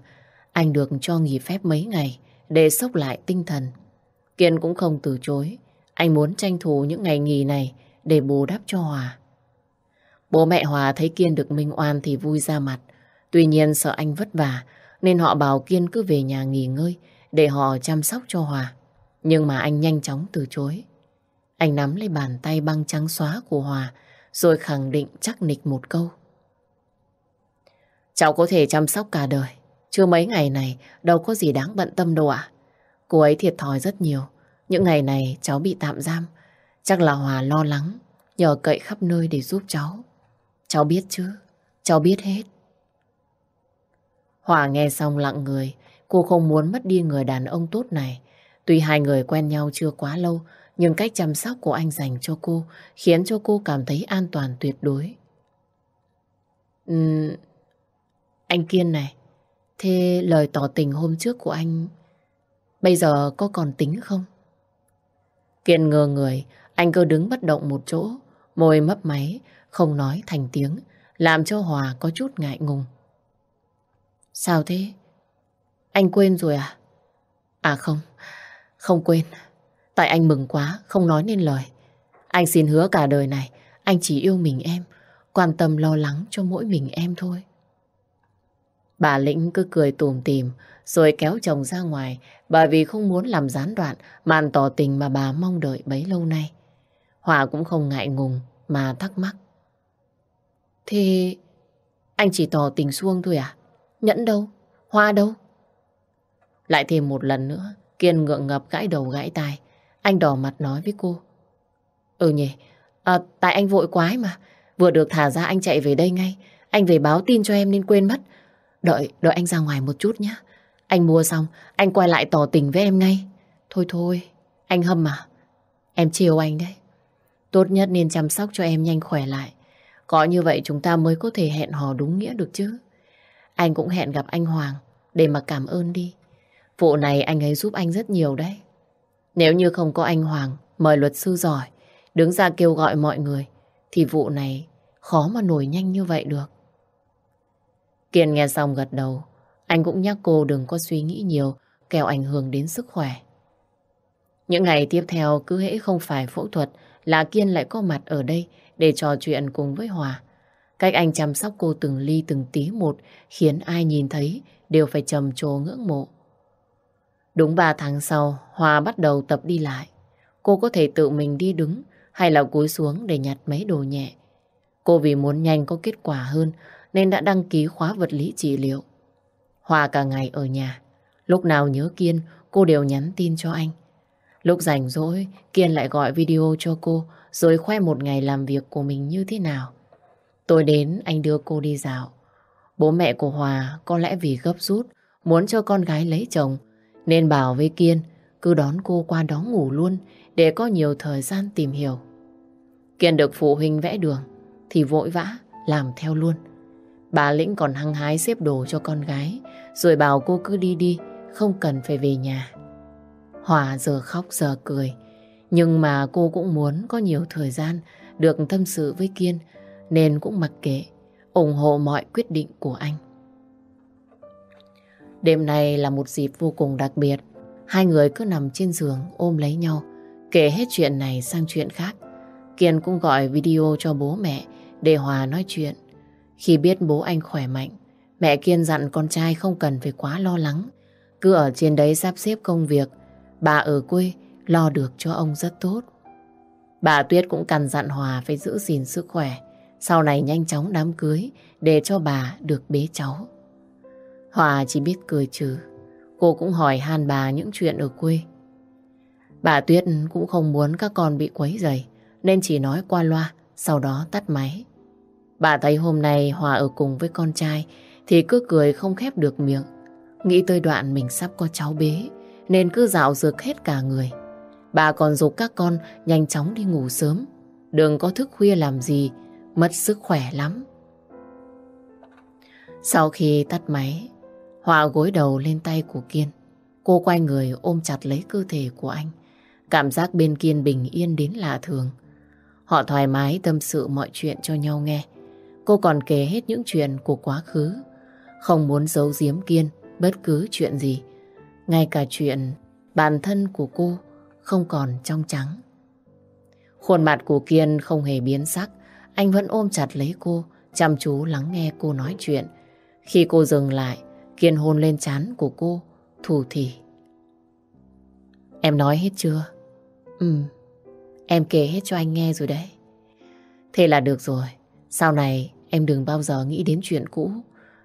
Anh được cho nghỉ phép mấy ngày để sốc lại tinh thần. Kiên cũng không từ chối. Anh muốn tranh thủ những ngày nghỉ này để bù đắp cho Hòa. Bố mẹ Hòa thấy Kiên được minh oan thì vui ra mặt. Tuy nhiên sợ anh vất vả, nên họ bảo Kiên cứ về nhà nghỉ ngơi để họ chăm sóc cho Hòa. Nhưng mà anh nhanh chóng từ chối. Anh nắm lấy bàn tay băng trắng xóa của Hòa, rồi khẳng định chắc nịch một câu. Cháu có thể chăm sóc cả đời. Chưa mấy ngày này đâu có gì đáng bận tâm đâu ạ. Cô ấy thiệt thòi rất nhiều. Những ngày này cháu bị tạm giam. Chắc là Hòa lo lắng, nhờ cậy khắp nơi để giúp cháu. Cháu biết chứ, cháu biết hết. Hòa nghe xong lặng người, cô không muốn mất đi người đàn ông tốt này. Tuy hai người quen nhau chưa quá lâu, nhưng cách chăm sóc của anh dành cho cô khiến cho cô cảm thấy an toàn tuyệt đối. Uhm, anh Kiên này, thế lời tỏ tình hôm trước của anh bây giờ có còn tính không? Kiên ngơ người, anh cứ đứng bất động một chỗ, môi mấp máy, không nói thành tiếng, làm cho Hòa có chút ngại ngùng. Sao thế? Anh quên rồi à? À không, không quên. Tại anh mừng quá, không nói nên lời. Anh xin hứa cả đời này, anh chỉ yêu mình em, quan tâm lo lắng cho mỗi mình em thôi. Bà Lĩnh cứ cười tùm tìm, rồi kéo chồng ra ngoài, bởi vì không muốn làm gián đoạn màn tỏ tình mà bà mong đợi bấy lâu nay. Hòa cũng không ngại ngùng mà thắc mắc. thì anh chỉ tỏ tình xuông thôi à? Nhẫn đâu? Hoa đâu? Lại thêm một lần nữa, Kiên ngượng ngập gãi đầu gãi tai. Anh đỏ mặt nói với cô. Ừ nhỉ, à, tại anh vội quái mà. Vừa được thả ra anh chạy về đây ngay. Anh về báo tin cho em nên quên mất. Đợi, đợi anh ra ngoài một chút nhé. Anh mua xong, anh quay lại tỏ tình với em ngay. Thôi thôi, anh hâm mà. Em chiều anh đấy. Tốt nhất nên chăm sóc cho em nhanh khỏe lại. Có như vậy chúng ta mới có thể hẹn hò đúng nghĩa được chứ. Anh cũng hẹn gặp anh Hoàng để mà cảm ơn đi. Vụ này anh ấy giúp anh rất nhiều đấy. Nếu như không có anh Hoàng mời luật sư giỏi đứng ra kêu gọi mọi người thì vụ này khó mà nổi nhanh như vậy được. Kiên nghe xong gật đầu. Anh cũng nhắc cô đừng có suy nghĩ nhiều kẻo ảnh hưởng đến sức khỏe. Những ngày tiếp theo cứ hễ không phải phẫu thuật là Kiên lại có mặt ở đây để trò chuyện cùng với Hòa. Cách anh chăm sóc cô từng ly từng tí một khiến ai nhìn thấy đều phải trầm trồ ngưỡng mộ. Đúng 3 tháng sau, Hòa bắt đầu tập đi lại. Cô có thể tự mình đi đứng hay là cúi xuống để nhặt mấy đồ nhẹ. Cô vì muốn nhanh có kết quả hơn nên đã đăng ký khóa vật lý trị liệu. Hòa cả ngày ở nhà. Lúc nào nhớ Kiên, cô đều nhắn tin cho anh. Lúc rảnh rỗi, Kiên lại gọi video cho cô rồi khoe một ngày làm việc của mình như thế nào. Tôi đến, anh đưa cô đi dạo. Bố mẹ của Hòa có lẽ vì gấp rút, muốn cho con gái lấy chồng, nên bảo với Kiên cứ đón cô qua đó ngủ luôn để có nhiều thời gian tìm hiểu. Kiên được phụ huynh vẽ đường thì vội vã làm theo luôn. Bà Lĩnh còn hăng hái xếp đồ cho con gái rồi bảo cô cứ đi đi, không cần phải về nhà. Hòa giờ khóc giờ cười, nhưng mà cô cũng muốn có nhiều thời gian được tâm sự với Kiên nên cũng mặc kệ, ủng hộ mọi quyết định của anh. Đêm nay là một dịp vô cùng đặc biệt. Hai người cứ nằm trên giường ôm lấy nhau, kể hết chuyện này sang chuyện khác. Kiên cũng gọi video cho bố mẹ để Hòa nói chuyện. Khi biết bố anh khỏe mạnh, mẹ Kiên dặn con trai không cần phải quá lo lắng. Cứ ở trên đấy sắp xếp công việc, bà ở quê lo được cho ông rất tốt. Bà Tuyết cũng cần dặn Hòa phải giữ gìn sức khỏe, sau này nhanh chóng đám cưới để cho bà được bế cháu. Hòa chỉ biết cười trừ. Cô cũng hỏi han bà những chuyện ở quê. Bà Tuyết cũng không muốn các con bị quấy rầy nên chỉ nói qua loa sau đó tắt máy. Bà thấy hôm nay Hòa ở cùng với con trai thì cứ cười không khép được miệng. Nghĩ tới đoạn mình sắp có cháu bế nên cứ dạo dược hết cả người. Bà còn dục các con nhanh chóng đi ngủ sớm. Đừng có thức khuya làm gì, mất sức khỏe lắm. Sau khi tắt máy, Hòa gối đầu lên tay của Kiên. Cô quay người ôm chặt lấy cơ thể của anh. Cảm giác bên Kiên bình yên đến lạ thường. Họ thoải mái tâm sự mọi chuyện cho nhau nghe. Cô còn kể hết những chuyện của quá khứ. Không muốn giấu giếm Kiên bất cứ chuyện gì. Ngay cả chuyện bản thân của cô không còn trong trắng. Khuôn mặt của Kiên không hề biến sắc. Anh vẫn ôm chặt lấy cô, chăm chú lắng nghe cô nói chuyện. Khi cô dừng lại, Kiên hôn lên trán của cô, thủ thỉ. Em nói hết chưa? Ừ, em kể hết cho anh nghe rồi đấy. Thế là được rồi. Sau này em đừng bao giờ nghĩ đến chuyện cũ.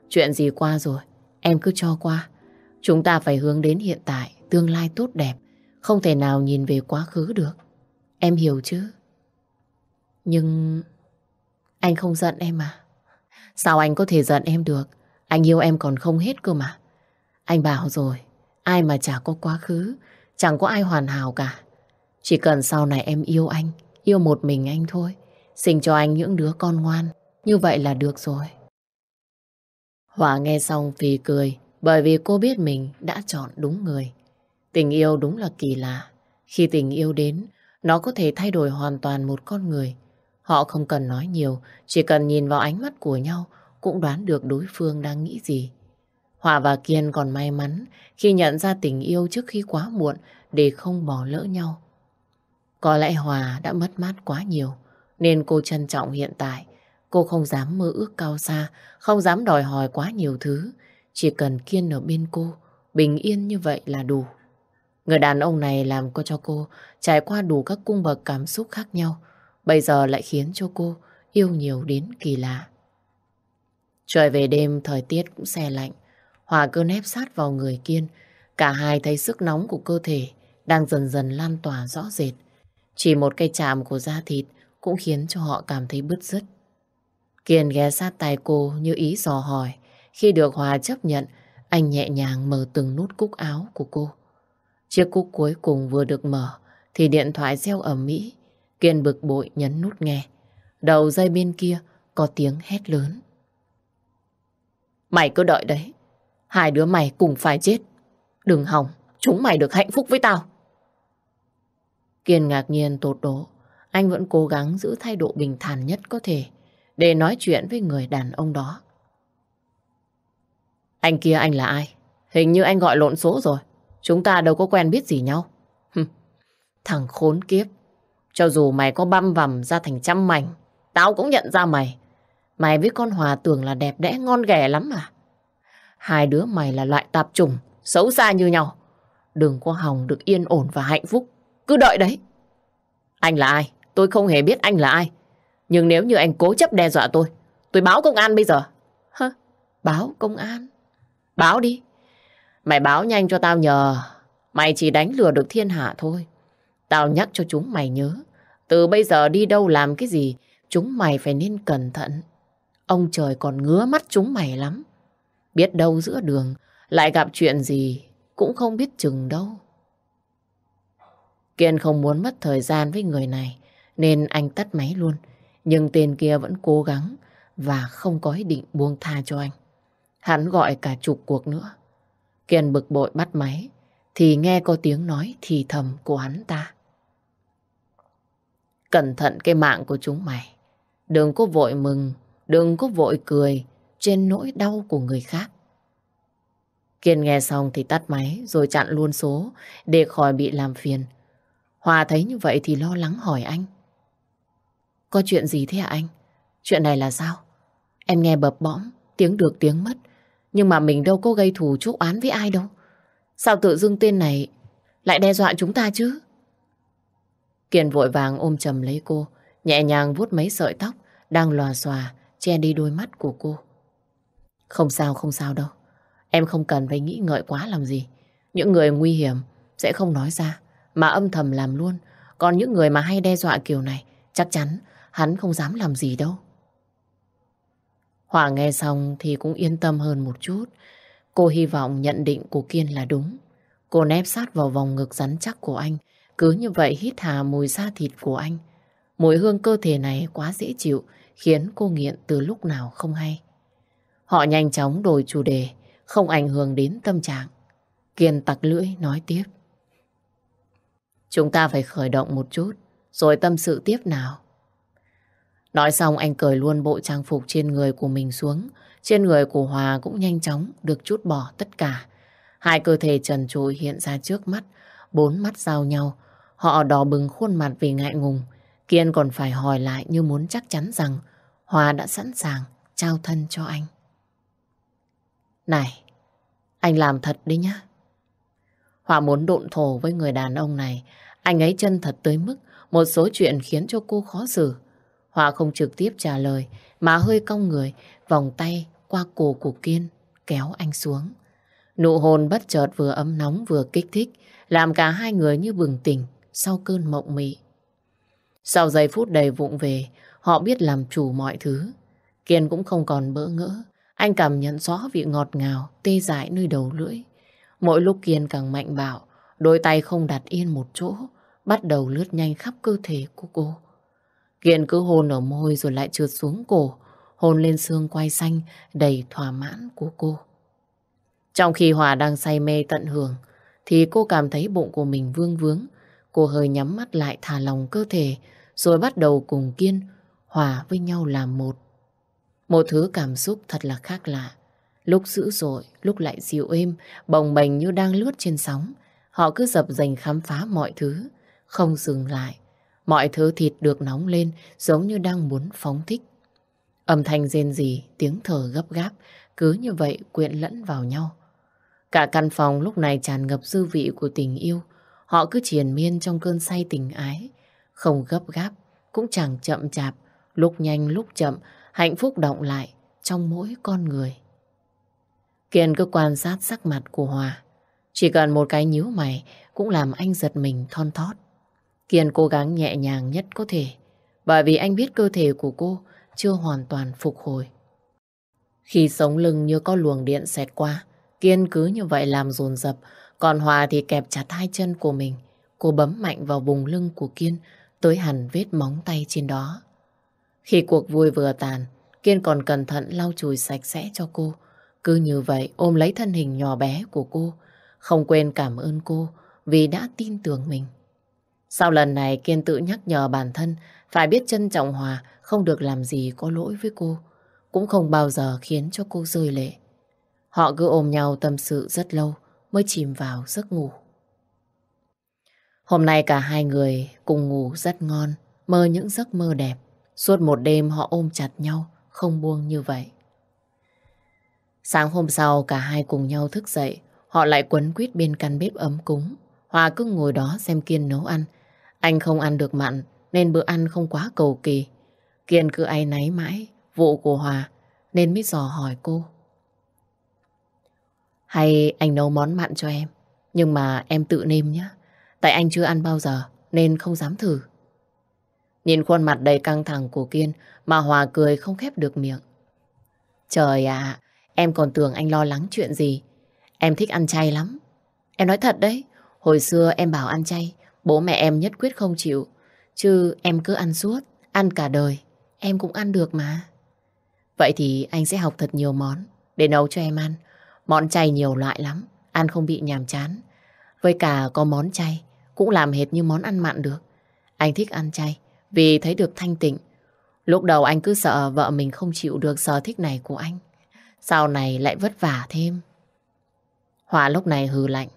Chuyện gì qua rồi, em cứ cho qua. Chúng ta phải hướng đến hiện tại, tương lai tốt đẹp. Không thể nào nhìn về quá khứ được. Em hiểu chứ? Nhưng... Anh không giận em à? Sao anh có thể giận em được? Anh yêu em còn không hết cơ mà. Anh bảo rồi, ai mà chả có quá khứ, chẳng có ai hoàn hảo cả. Chỉ cần sau này em yêu anh, yêu một mình anh thôi. Sinh cho anh những đứa con ngoan, như vậy là được rồi. Hòa nghe xong vì cười, bởi vì cô biết mình đã chọn đúng người. Tình yêu đúng là kỳ lạ. Khi tình yêu đến, nó có thể thay đổi hoàn toàn một con người. Họ không cần nói nhiều, chỉ cần nhìn vào ánh mắt của nhau cũng đoán được đối phương đang nghĩ gì. Hòa và Kiên còn may mắn khi nhận ra tình yêu trước khi quá muộn để không bỏ lỡ nhau. Có lẽ Hòa đã mất mát quá nhiều nên cô trân trọng hiện tại. Cô không dám mơ ước cao xa, không dám đòi hỏi quá nhiều thứ. Chỉ cần Kiên ở bên cô, bình yên như vậy là đủ. Người đàn ông này làm cô cho cô trải qua đủ các cung bậc cảm xúc khác nhau. Bây giờ lại khiến cho cô yêu nhiều đến kỳ lạ. Trời về đêm, thời tiết cũng xe lạnh. Hòa cứ nép sát vào người Kiên. Cả hai thấy sức nóng của cơ thể đang dần dần lan tỏa rõ rệt. Chỉ một cây chạm của da thịt cũng khiến cho họ cảm thấy bứt rứt. Kiên ghé sát tay cô như ý dò hỏi. Khi được Hòa chấp nhận, anh nhẹ nhàng mở từng nút cúc áo của cô. Chiếc cúc cuối cùng vừa được mở thì điện thoại reo ầm mỹ. Kiên bực bội nhấn nút nghe. Đầu dây bên kia có tiếng hét lớn. Mày cứ đợi đấy. Hai đứa mày cùng phải chết. Đừng hỏng, chúng mày được hạnh phúc với tao. Kiên ngạc nhiên tột độ. Anh vẫn cố gắng giữ thái độ bình thản nhất có thể để nói chuyện với người đàn ông đó. Anh kia anh là ai? Hình như anh gọi lộn số rồi. Chúng ta đâu có quen biết gì nhau. Thằng khốn kiếp. Cho dù mày có băm vằm ra thành trăm mảnh, tao cũng nhận ra mày. Mày với con Hòa tưởng là đẹp đẽ ngon ghẻ lắm mà. Hai đứa mày là loại tạp trùng, xấu xa như nhau. Đừng có hòng được yên ổn và hạnh phúc. Cứ đợi đấy. Anh là ai? Tôi không hề biết anh là ai. Nhưng nếu như anh cố chấp đe dọa tôi, tôi báo công an bây giờ. Hả? Báo công an? Báo đi. Mày báo nhanh cho tao nhờ. Mày chỉ đánh lừa được thiên hạ thôi. Tao nhắc cho chúng mày nhớ. Từ bây giờ đi đâu làm cái gì, chúng mày phải nên cẩn thận. Ông trời còn ngứa mắt chúng mày lắm. Biết đâu giữa đường lại gặp chuyện gì cũng không biết chừng đâu. Kiên không muốn mất thời gian với người này nên anh tắt máy luôn. Nhưng tên kia vẫn cố gắng và không có ý định buông tha cho anh. Hắn gọi cả chục cuộc nữa. Kiên bực bội bắt máy thì nghe có tiếng nói thì thầm của hắn ta. Cẩn thận cái mạng của chúng mày. Đừng có vội mừng, đừng có vội cười trên nỗi đau của người khác. Kiên nghe xong thì tắt máy rồi chặn luôn số để khỏi bị làm phiền. Hòa thấy như vậy thì lo lắng hỏi anh. Có chuyện gì thế hả anh? Chuyện này là sao? Em nghe bập bõm, tiếng được tiếng mất. Nhưng mà mình đâu có gây thù chuốc oán với ai đâu. Sao tự dưng tên này lại đe dọa chúng ta chứ? Kiền vội vàng ôm chầm lấy cô, nhẹ nhàng vuốt mấy sợi tóc đang lòa xòa che đi đôi mắt của cô. Không sao, không sao đâu. Em không cần phải nghĩ ngợi quá làm gì. Những người nguy hiểm sẽ không nói ra, mà âm thầm làm luôn. Còn những người mà hay đe dọa kiểu này, chắc chắn hắn không dám làm gì đâu. Hòa nghe xong thì cũng yên tâm hơn một chút. Cô hy vọng nhận định của Kiên là đúng. Cô nép sát vào vòng ngực rắn chắc của anh, cứ như vậy hít hà mùi da thịt của anh. Mùi hương cơ thể này quá dễ chịu, khiến cô nghiện từ lúc nào không hay. Họ nhanh chóng đổi chủ đề, không ảnh hưởng đến tâm trạng. Kiên tặc lưỡi nói tiếp. Chúng ta phải khởi động một chút, rồi tâm sự tiếp nào. Nói xong anh cởi luôn bộ trang phục trên người của mình xuống. Trên người của Hòa cũng nhanh chóng được chút bỏ tất cả. Hai cơ thể trần trụi hiện ra trước mắt, bốn mắt giao nhau. Họ đỏ bừng khuôn mặt vì ngại ngùng. Kiên còn phải hỏi lại như muốn chắc chắn rằng Hòa đã sẵn sàng trao thân cho anh. Này, anh làm thật đi nhá. Hòa muốn độn thổ với người đàn ông này. Anh ấy chân thật tới mức một số chuyện khiến cho cô khó xử. Hòa không trực tiếp trả lời mà hơi cong người, vòng tay qua cổ của Kiên, kéo anh xuống. Nụ hôn bất chợt vừa ấm nóng vừa kích thích, làm cả hai người như bừng tỉnh sau cơn mộng mị. Sau giây phút đầy vụng về, họ biết làm chủ mọi thứ. Kiên cũng không còn bỡ ngỡ, anh cảm nhận rõ vị ngọt ngào, tê dại nơi đầu lưỡi. Mỗi lúc Kiên càng mạnh bạo, đôi tay không đặt yên một chỗ, bắt đầu lướt nhanh khắp cơ thể của cô. Kiên cứ hôn ở môi rồi lại trượt xuống cổ, hôn lên xương quai xanh đầy thỏa mãn của cô. Trong khi Hòa đang say mê tận hưởng, thì cô cảm thấy bụng của mình vương vướng. Cô hơi nhắm mắt lại thả lòng cơ thể, rồi bắt đầu cùng Kiên hòa với nhau làm một. Một thứ cảm xúc thật là khác lạ. Lúc dữ dội, lúc lại dịu êm, bồng bềnh như đang lướt trên sóng. Họ cứ dập dành khám phá mọi thứ, không dừng lại. Mọi thứ thịt được nóng lên giống như đang muốn phóng thích. Âm thanh rên rỉ, tiếng thở gấp gáp, cứ như vậy quyện lẫn vào nhau. Cả căn phòng lúc này tràn ngập dư vị của tình yêu. Họ cứ triền miên trong cơn say tình ái. Không gấp gáp, cũng chẳng chậm chạp, lúc nhanh lúc chậm, hạnh phúc động lại trong mỗi con người. Kiên cứ quan sát sắc mặt của Hòa. Chỉ cần một cái nhíu mày cũng làm anh giật mình thon thót. Kiên cố gắng nhẹ nhàng nhất có thể, bởi vì anh biết cơ thể của cô chưa hoàn toàn phục hồi. Khi sống lưng như có luồng điện xẹt qua, Kiên cứ như vậy làm dồn dập, còn Hòa thì kẹp chặt hai chân của mình. Cô bấm mạnh vào vùng lưng của Kiên, tới hẳn vết móng tay trên đó. Khi cuộc vui vừa tàn, Kiên còn cẩn thận lau chùi sạch sẽ cho cô. Cứ như vậy ôm lấy thân hình nhỏ bé của cô, không quên cảm ơn cô vì đã tin tưởng mình. Sau lần này Kiên tự nhắc nhở bản thân phải biết trân trọng Hòa không được làm gì có lỗi với cô. Cũng không bao giờ khiến cho cô rơi lệ. Họ cứ ôm nhau tâm sự rất lâu mới chìm vào giấc ngủ. Hôm nay cả hai người cùng ngủ rất ngon, mơ những giấc mơ đẹp. Suốt một đêm họ ôm chặt nhau, không buông như vậy. Sáng hôm sau cả hai cùng nhau thức dậy, họ lại quấn quýt bên căn bếp ấm cúng. Hòa cứ ngồi đó xem Kiên nấu ăn. Anh không ăn được mặn nên bữa ăn không quá cầu kỳ. Kiên cứ ai náy mãi vụ của Hòa nên mới dò hỏi cô. Hay anh nấu món mặn cho em nhưng mà em tự nêm nhé. Tại anh chưa ăn bao giờ nên không dám thử. Nhìn khuôn mặt đầy căng thẳng của Kiên mà Hòa cười không khép được miệng. Trời ạ, em còn tưởng anh lo lắng chuyện gì. Em thích ăn chay lắm. Em nói thật đấy, hồi xưa em bảo ăn chay, bố mẹ em nhất quyết không chịu. Chứ em cứ ăn suốt, ăn cả đời, em cũng ăn được mà. Vậy thì anh sẽ học thật nhiều món để nấu cho em ăn. Món chay nhiều loại lắm, ăn không bị nhàm chán. Với cả có món chay, cũng làm hệt như món ăn mặn được. Anh thích ăn chay, vì thấy được thanh tịnh. Lúc đầu anh cứ sợ vợ mình không chịu được sở thích này của anh. Sau này lại vất vả thêm. Hòa lúc này hừ lạnh.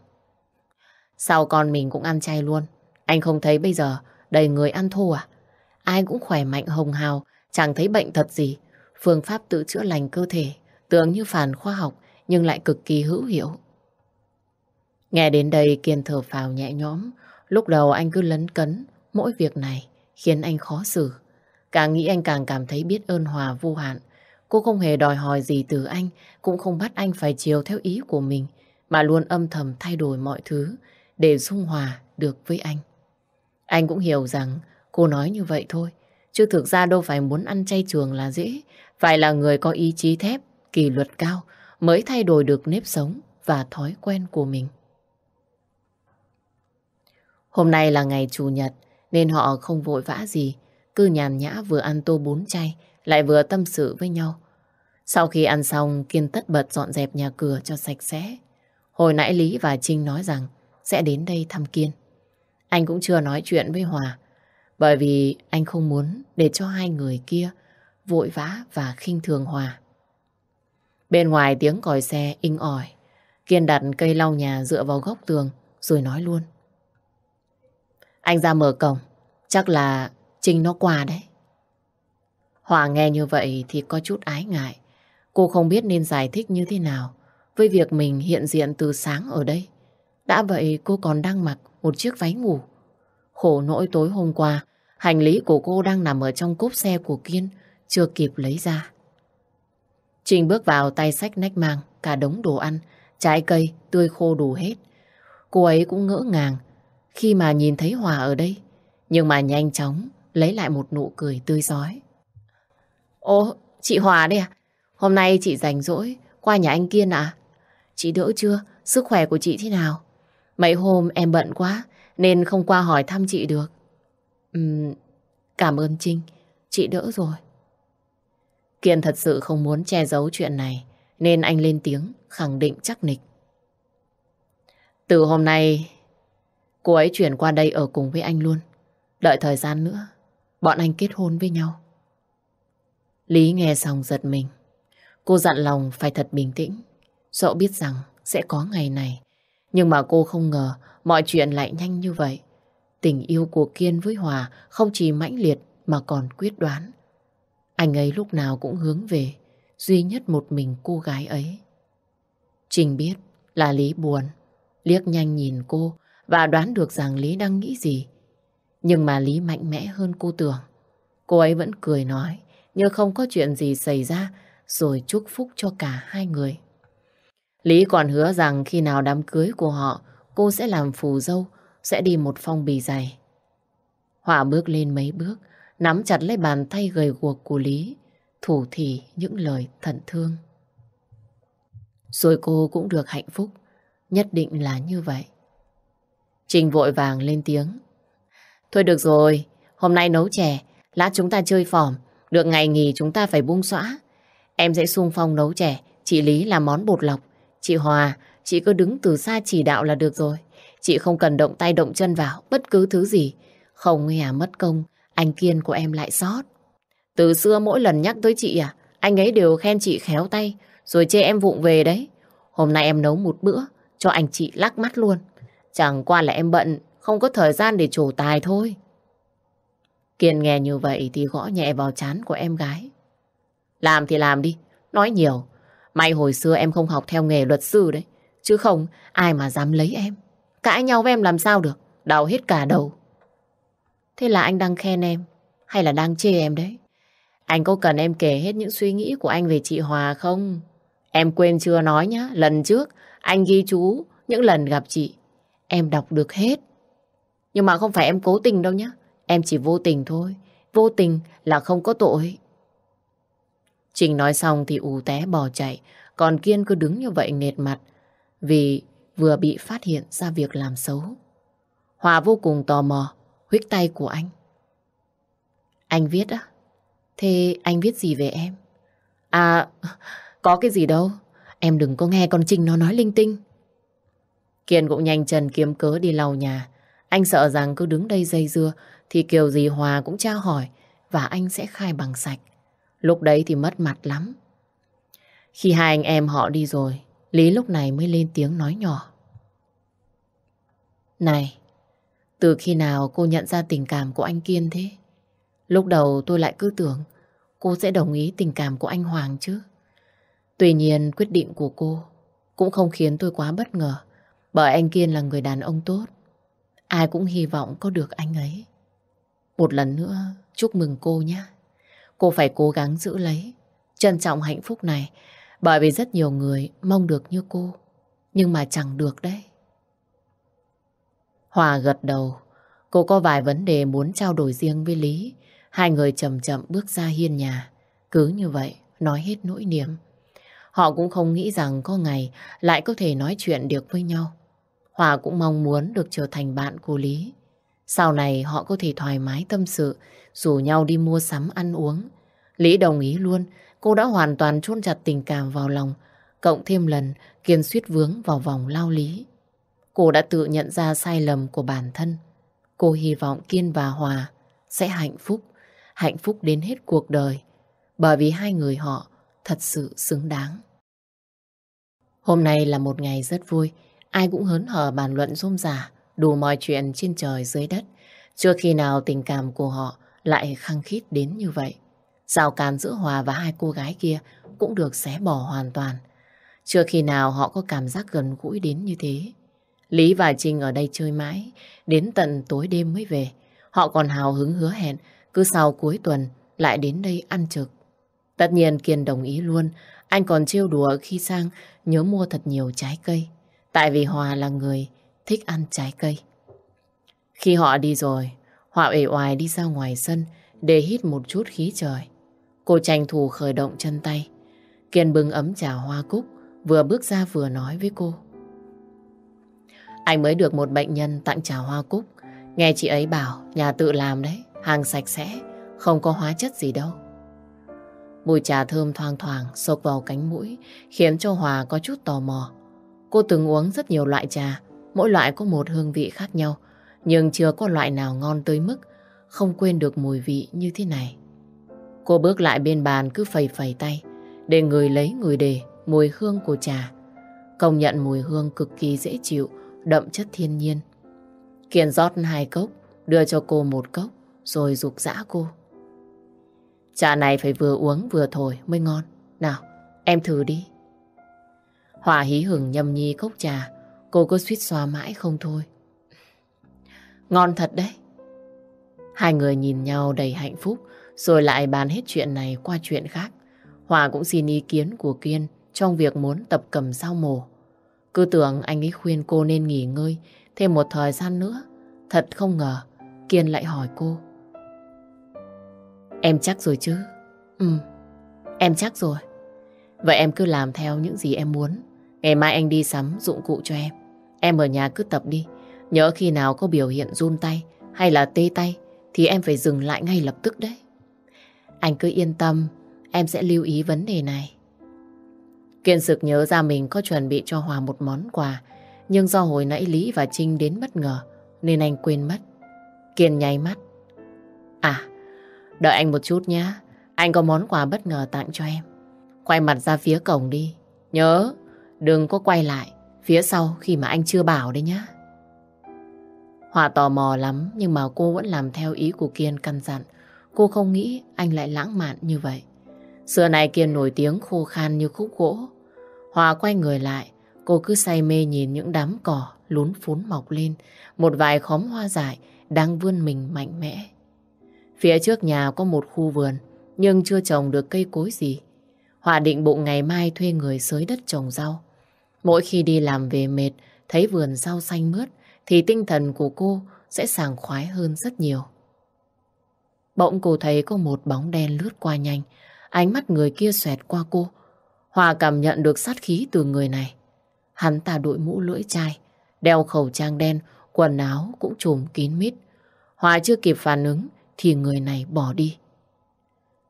Sao con mình cũng ăn chay luôn? Anh không thấy bây giờ đầy người ăn thô à? Ai cũng khỏe mạnh hồng hào, chẳng thấy bệnh thật gì. Phương pháp tự chữa lành cơ thể, tưởng như phản khoa học nhưng lại cực kỳ hữu hiệu. Nghe đến đây Kiên thở phào nhẹ nhõm. Lúc đầu anh cứ lấn cấn mỗi việc này khiến anh khó xử. Càng nghĩ anh càng cảm thấy biết ơn Hòa vô hạn. Cô không hề đòi hỏi gì từ anh, cũng không bắt anh phải chiều theo ý của mình, mà luôn âm thầm thay đổi mọi thứ để dung hòa được với anh. Anh cũng hiểu rằng cô nói như vậy thôi, Chứ thực ra đâu phải muốn ăn chay trường là dễ. Phải là người có ý chí thép, kỷ luật cao mới thay đổi được nếp sống và thói quen của mình. Hôm nay là ngày Chủ nhật nên họ không vội vã gì. Cứ nhàn nhã vừa ăn tô bún chay lại vừa tâm sự với nhau. Sau khi ăn xong, Kiên tất bật dọn dẹp nhà cửa cho sạch sẽ. Hồi nãy Lý và Trinh nói rằng sẽ đến đây thăm Kiên. Anh cũng chưa nói chuyện với Hòa, bởi vì anh không muốn để cho hai người kia vội vã và khinh thường Hòa. Bên ngoài tiếng còi xe inh ỏi, Kiên đặt cây lau nhà dựa vào góc tường rồi nói luôn. Anh ra mở cổng, chắc là Trinh nó qua đấy. Hòa nghe như vậy thì có chút ái ngại. Cô không biết nên giải thích như thế nào với việc mình hiện diện từ sáng ở đây. Đã vậy cô còn đang mặc một chiếc váy ngủ. Khổ nỗi tối hôm qua, hành lý của cô đang nằm ở trong cốp xe của Kiên, chưa kịp lấy ra. Trình bước vào tay sách nách mang, cả đống đồ ăn, trái cây, tươi khô đủ hết. Cô ấy cũng ngỡ ngàng khi mà nhìn thấy Hòa ở đây, nhưng mà nhanh chóng lấy lại một nụ cười tươi giói. Ô, chị Hòa đây à? Hôm nay chị rảnh rỗi, qua nhà anh Kiên à? Chị đỡ chưa? Sức khỏe của chị thế nào? Mấy hôm em bận quá, nên không qua hỏi thăm chị được. Uhm, cảm ơn Trinh, chị đỡ rồi. Kiên thật sự không muốn che giấu chuyện này, nên anh lên tiếng khẳng định chắc nịch. Từ hôm nay, cô ấy chuyển qua đây ở cùng với anh luôn. Đợi thời gian nữa, bọn anh kết hôn với nhau. Lý nghe xong giật mình. Cô dặn lòng phải thật bình tĩnh. Sợ biết rằng sẽ có ngày này. Nhưng mà cô không ngờ mọi chuyện lại nhanh như vậy. Tình yêu của Kiên với Hòa không chỉ mãnh liệt mà còn quyết đoán. Anh ấy lúc nào cũng hướng về duy nhất một mình cô gái ấy. Trình biết là Lý buồn, liếc nhanh nhìn cô và đoán được rằng Lý đang nghĩ gì. Nhưng mà Lý mạnh mẽ hơn cô tưởng. Cô ấy vẫn cười nói như không có chuyện gì xảy ra rồi chúc phúc cho cả hai người. Lý còn hứa rằng khi nào đám cưới của họ cô sẽ làm phù dâu, sẽ đi một phong bì dày. Họa bước lên mấy bước, nắm chặt lấy bàn tay gầy guộc của Lý, thủ thỉ những lời thận thương. Rồi cô cũng được hạnh phúc, nhất định là như vậy. Trình vội vàng lên tiếng. Thôi được rồi, hôm nay nấu chè, lát chúng ta chơi phỏm, được ngày nghỉ chúng ta phải buông xõa. Em sẽ sung phong nấu chè, chị Lý làm món bột lọc. Chị Hòa, chị cứ đứng từ xa chỉ đạo là được rồi. Chị không cần động tay động chân vào bất cứ thứ gì. Không nghe à, mất công, anh Kiên của em lại sót. Từ xưa mỗi lần nhắc tới chị à, anh ấy đều khen chị khéo tay, rồi chê em vụng về đấy. Hôm nay em nấu một bữa, cho anh chị lắc mắt luôn. Chẳng qua là em bận, không có thời gian để trổ tài thôi. Kiên nghe như vậy thì gõ nhẹ vào chán của em gái. Làm thì làm đi, nói nhiều. May hồi xưa em không học theo nghề luật sư đấy. Chứ không, ai mà dám lấy em. Cãi nhau với em làm sao được, đau hết cả đầu. Thế là anh đang khen em, hay là đang chê em đấy? Anh có cần em kể hết những suy nghĩ của anh về chị Hòa không? Em quên chưa nói nhá, lần trước anh ghi chú những lần gặp chị. Em đọc được hết. Nhưng mà không phải em cố tình đâu nhá. Em chỉ vô tình thôi. Vô tình là không có tội. Trình nói xong thì ù té bỏ chạy. Còn Kiên cứ đứng như vậy nghệt mặt. Vì vừa bị phát hiện ra việc làm xấu. Hòa vô cùng tò mò. Huyết tay của anh. Anh viết á? Thế anh viết gì về em? À, có cái gì đâu. Em đừng có nghe con Trinh nó nói linh tinh. Kiên cũng nhanh chân kiếm cớ đi lau nhà. Anh sợ rằng cứ đứng đây dây dưa thì kiểu gì Hòa cũng tra hỏi và anh sẽ khai bằng sạch. Lúc đấy thì mất mặt lắm. Khi hai anh em họ đi rồi, Lý lúc này mới lên tiếng nói nhỏ. Này, từ khi nào cô nhận ra tình cảm của anh Kiên thế? Lúc đầu tôi lại cứ tưởng cô sẽ đồng ý tình cảm của anh Hoàng chứ. Tuy nhiên quyết định của cô cũng không khiến tôi quá bất ngờ bởi anh Kiên là người đàn ông tốt. Ai cũng hy vọng có được anh ấy. Một lần nữa chúc mừng cô nhé. Cô phải cố gắng giữ lấy, trân trọng hạnh phúc này bởi vì rất nhiều người mong được như cô nhưng mà chẳng được đấy. Hòa gật đầu. Cô có vài vấn đề muốn trao đổi riêng với Lý Hai người chậm chậm bước ra hiên nhà. Cứ như vậy, nói hết nỗi niềm. Họ cũng không nghĩ rằng có ngày lại có thể nói chuyện được với nhau. Hòa cũng mong muốn được trở thành bạn của Lý. Sau này họ có thể thoải mái tâm sự, rủ nhau đi mua sắm ăn uống. Lý đồng ý luôn, cô đã hoàn toàn chôn chặt tình cảm vào lòng, cộng thêm lần Kiên suýt vướng vào vòng lao lý. Cô đã tự nhận ra sai lầm của bản thân. Cô hy vọng Kiên và Hòa sẽ hạnh phúc, hạnh phúc đến hết cuộc đời, bởi vì hai người họ thật sự xứng đáng. Hôm nay là một ngày rất vui, ai cũng hớn hở bàn luận rôm rả, đủ mọi chuyện trên trời dưới đất. Chưa khi nào tình cảm của họ lại khăng khít đến như vậy. Rào cản giữa Hòa và hai cô gái kia cũng được xé bỏ hoàn toàn. Chưa khi nào họ có cảm giác gần gũi đến như thế. Lý và Trinh ở đây chơi mãi, đến tận tối đêm mới về. Họ còn hào hứng hứa hẹn, cứ sau cuối tuần lại đến đây ăn trực. Tất nhiên Kiên đồng ý luôn, anh còn trêu đùa khi sang nhớ mua thật nhiều trái cây. Tại vì Hòa là người thích ăn trái cây. Khi họ đi rồi, Hòa ể oài đi ra ngoài sân để hít một chút khí trời. Cô tranh thủ khởi động chân tay. Kiên bưng ấm trà hoa cúc, vừa bước ra vừa nói với cô. Anh mới được một bệnh nhân tặng trà hoa cúc. Nghe chị ấy bảo nhà tự làm đấy, hàng sạch sẽ, không có hóa chất gì đâu. Mùi trà thơm thoang thoảng sộc vào cánh mũi, khiến cho Hòa có chút tò mò. Cô từng uống rất nhiều loại trà, mỗi loại có một hương vị khác nhau, nhưng chưa có loại nào ngon tới mức không quên được mùi vị như thế này. Cô bước lại bên bàn cứ phẩy phẩy tay, để người lấy người đề mùi hương của trà. Công nhận mùi hương cực kỳ dễ chịu, đậm chất thiên nhiên. Kiên rót hai cốc, đưa cho cô một cốc, rồi dục dã cô. Trà này phải vừa uống vừa thổi mới ngon. Nào, em thử đi. Hòa hí hửng nhâm nhi cốc trà, cô cứ suýt xoa mãi không thôi. Ngon thật đấy. Hai người nhìn nhau đầy hạnh phúc, rồi lại bàn hết chuyện này qua chuyện khác. Hòa cũng xin ý kiến của Kiên trong việc muốn tập cầm sao mổ. Cứ tưởng anh ấy khuyên cô nên nghỉ ngơi thêm một thời gian nữa. Thật không ngờ, Kiên lại hỏi cô. Em chắc rồi chứ? Ừ, em chắc rồi. Vậy em cứ làm theo những gì em muốn. Ngày mai anh đi sắm dụng cụ cho em. Em ở nhà cứ tập đi. Nhớ khi nào có biểu hiện run tay hay là tê tay thì em phải dừng lại ngay lập tức đấy. Anh cứ yên tâm, em sẽ lưu ý vấn đề này. Kiên sực nhớ ra mình có chuẩn bị cho Hòa một món quà, nhưng do hồi nãy Lý và Trinh đến bất ngờ, nên anh quên mất. Kiên nháy mắt. À, đợi anh một chút nhé, anh có món quà bất ngờ tặng cho em. Quay mặt ra phía cổng đi, nhớ, đừng có quay lại phía sau khi mà anh chưa bảo đấy nhá. Hòa tò mò lắm nhưng mà cô vẫn làm theo ý của Kiên căn dặn. Cô không nghĩ anh lại lãng mạn như vậy. Xưa này Kiên nổi tiếng khô khan như khúc gỗ. Hòa quay người lại, cô cứ say mê nhìn những đám cỏ lún phún mọc lên, một vài khóm hoa dại đang vươn mình mạnh mẽ. Phía trước nhà có một khu vườn, nhưng chưa trồng được cây cối gì. Hòa định bụng ngày mai thuê người xới đất trồng rau. Mỗi khi đi làm về mệt, thấy vườn rau xanh mướt, thì tinh thần của cô sẽ sảng khoái hơn rất nhiều. Bỗng cô thấy có một bóng đen lướt qua nhanh, Ánh mắt người kia xoẹt qua cô. Hòa cảm nhận được sát khí từ người này. Hắn ta đội mũ lưỡi chai, đeo khẩu trang đen, quần áo cũng trùm kín mít. Hòa chưa kịp phản ứng thì người này bỏ đi.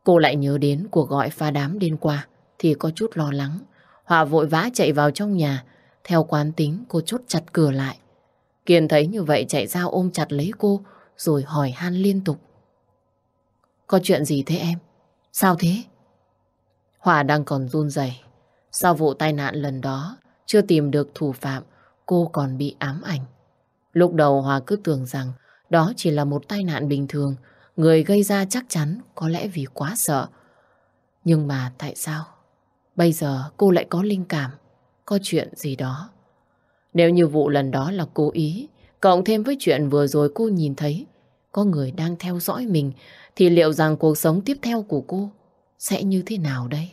Cô lại nhớ đến cuộc gọi pha đám đêm qua thì có chút lo lắng. Hòa vội vã chạy vào trong nhà. Theo quán tính cô chốt chặt cửa lại. Kiên thấy như vậy chạy ra ôm chặt lấy cô rồi hỏi han liên tục. Có chuyện gì thế em? Sao thế? Hòa đang còn run rẩy. Sau vụ tai nạn lần đó, chưa tìm được thủ phạm, cô còn bị ám ảnh. Lúc đầu Hòa cứ tưởng rằng đó chỉ là một tai nạn bình thường, người gây ra chắc chắn có lẽ vì quá sợ. Nhưng mà tại sao? Bây giờ cô lại có linh cảm, có chuyện gì đó. Nếu như vụ lần đó là cố ý, cộng thêm với chuyện vừa rồi cô nhìn thấy có người đang theo dõi mình, thì liệu rằng cuộc sống tiếp theo của cô sẽ như thế nào đây?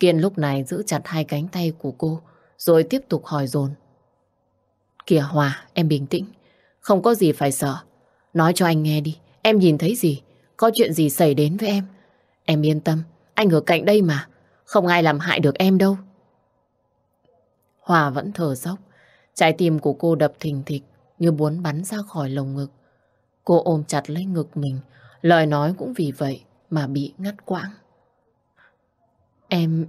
Kiên lúc này giữ chặt hai cánh tay của cô, rồi tiếp tục hỏi dồn. Kìa Hòa, em bình tĩnh, không có gì phải sợ. Nói cho anh nghe đi, Em nhìn thấy gì? Có chuyện gì xảy đến với em? Em yên tâm, anh ở cạnh đây mà. Không ai làm hại được em đâu. Hòa vẫn thở dốc. Trái tim của cô đập thình thịch như muốn bắn ra khỏi lồng ngực. Cô ôm chặt lấy ngực mình. Lời nói cũng vì vậy mà bị ngắt quãng. Em...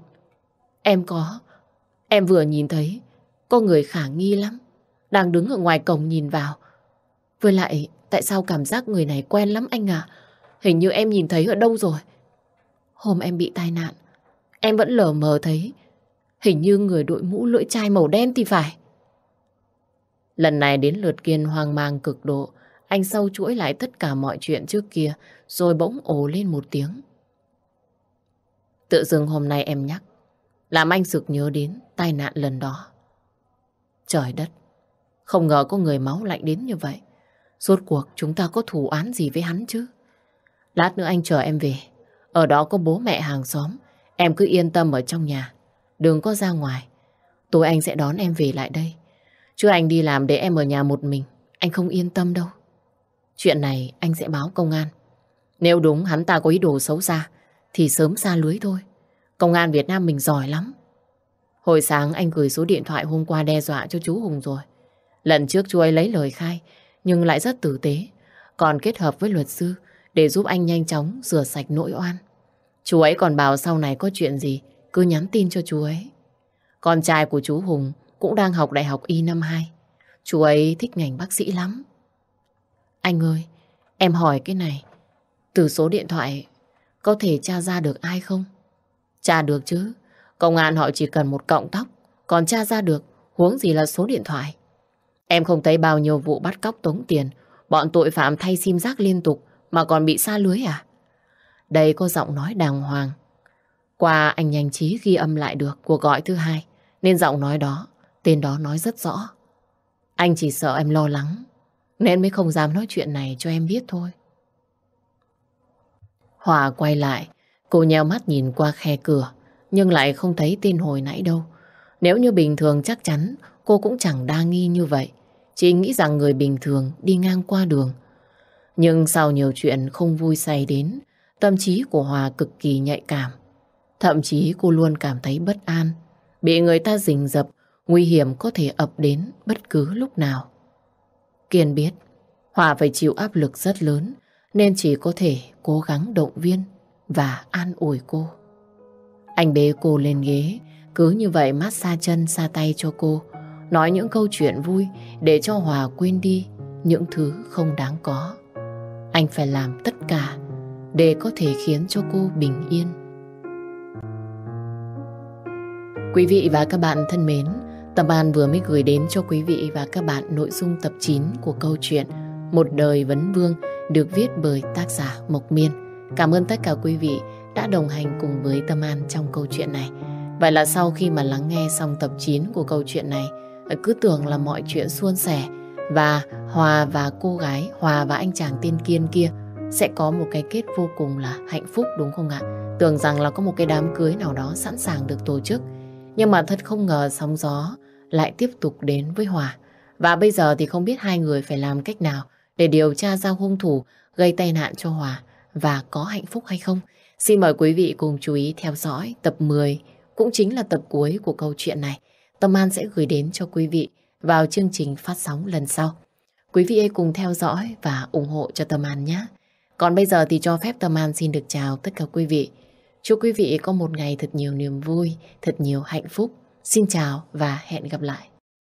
Em có... Em vừa nhìn thấy có người khả nghi lắm. Đang đứng ở ngoài cổng nhìn vào. Với lại, tại sao cảm giác người này quen lắm anh à? Hình như em nhìn thấy ở đâu rồi. Hôm em bị tai nạn, em vẫn lờ mờ thấy. Hình như người đội mũ lưỡi chai màu đen thì phải. Lần này đến lượt Kiên hoang mang cực độ. Anh sâu chuỗi lại tất cả mọi chuyện trước kia, rồi bỗng ồ lên một tiếng. Tự dưng hôm nay em nhắc, làm anh sực nhớ đến tai nạn lần đó. Trời đất, không ngờ có người máu lạnh đến như vậy. Rốt cuộc chúng ta có thủ án gì với hắn chứ? Lát nữa anh chờ em về. Ở đó có bố mẹ hàng xóm. Em cứ yên tâm ở trong nhà. Đừng có ra ngoài. Tối anh sẽ đón em về lại đây. Chứ anh đi làm để em ở nhà một mình. Anh không yên tâm đâu. Chuyện này anh sẽ báo công an. Nếu đúng, hắn ta có ý đồ xấu xa, thì sớm xa lưới thôi. Công an Việt Nam mình giỏi lắm. Hồi sáng anh gửi số điện thoại hôm qua đe dọa cho chú Hùng rồi. Lần trước chú ấy lấy lời khai, nhưng lại rất tử tế. Còn kết hợp với luật sư để giúp anh nhanh chóng rửa sạch nỗi oan. Chú ấy còn bảo sau này có chuyện gì cứ nhắn tin cho chú ấy. Con trai của chú Hùng cũng đang học đại học Y năm 2. Chú ấy thích ngành bác sĩ lắm. Anh ơi, em hỏi cái này. Từ số điện thoại có thể tra ra được ai không? Tra được chứ. Công an họ chỉ cần một cọng tóc. Còn tra ra được, huống gì là số điện thoại. Em không thấy bao nhiêu vụ bắt cóc tống tiền, bọn tội phạm thay sim giác liên tục mà còn bị xa lưới à? Đây có giọng nói đàng hoàng. Qua anh nhanh trí ghi âm lại được cuộc gọi thứ hai, nên giọng nói đó, tên đó nói rất rõ. Anh chỉ sợ em lo lắng, nên mới không dám nói chuyện này cho em biết thôi. Hòa quay lại, cô nheo mắt nhìn qua khe cửa, nhưng lại không thấy tên hồi nãy đâu. Nếu như bình thường chắc chắn cô cũng chẳng đa nghi như vậy. Chỉ nghĩ rằng người bình thường đi ngang qua đường. Nhưng sau nhiều chuyện không vui xảy đến, tâm trí của Hòa cực kỳ nhạy cảm. Thậm chí cô luôn cảm thấy bất an, bị người ta rình rập, nguy hiểm có thể ập đến bất cứ lúc nào. Kiên biết, Hòa phải chịu áp lực rất lớn, nên chỉ có thể cố gắng động viên và an ủi cô. Anh bế cô lên ghế, cứ như vậy mát xa chân xa tay cho cô, nói những câu chuyện vui để cho Hòa quên đi những thứ không đáng có. Anh phải làm tất cả để có thể khiến cho cô bình yên. Quý vị và các bạn thân mến, Tâm An vừa mới gửi đến cho quý vị và các bạn nội dung tập 9 của câu chuyện Một đời vấn vương được viết bởi tác giả Mộc Miên. Cảm ơn tất cả quý vị đã đồng hành cùng với Tâm An trong câu chuyện này. Vậy là sau khi mà lắng nghe xong tập 9 của câu chuyện này, cứ tưởng là mọi chuyện suôn sẻ và Hòa và cô gái, Hòa và anh chàng tên Kiên kia sẽ có một cái kết vô cùng là hạnh phúc đúng không ạ? Tưởng rằng là có một cái đám cưới nào đó sẵn sàng được tổ chức. Nhưng mà thật không ngờ sóng gió lại tiếp tục đến với Hòa. Và bây giờ thì không biết hai người phải làm cách nào để điều tra ra hung thủ gây tai nạn cho Hòa và có hạnh phúc hay không. Xin mời quý vị cùng chú ý theo dõi tập 10, cũng chính là tập cuối của câu chuyện này. Tâm An sẽ gửi đến cho quý vị vào chương trình phát sóng lần sau. Quý vị hãy cùng theo dõi và ủng hộ cho Tâm An nhé. Còn bây giờ thì cho phép Tâm An xin được chào tất cả quý vị. Chúc quý vị có một ngày thật nhiều niềm vui, thật nhiều hạnh phúc. Xin chào và hẹn gặp lại.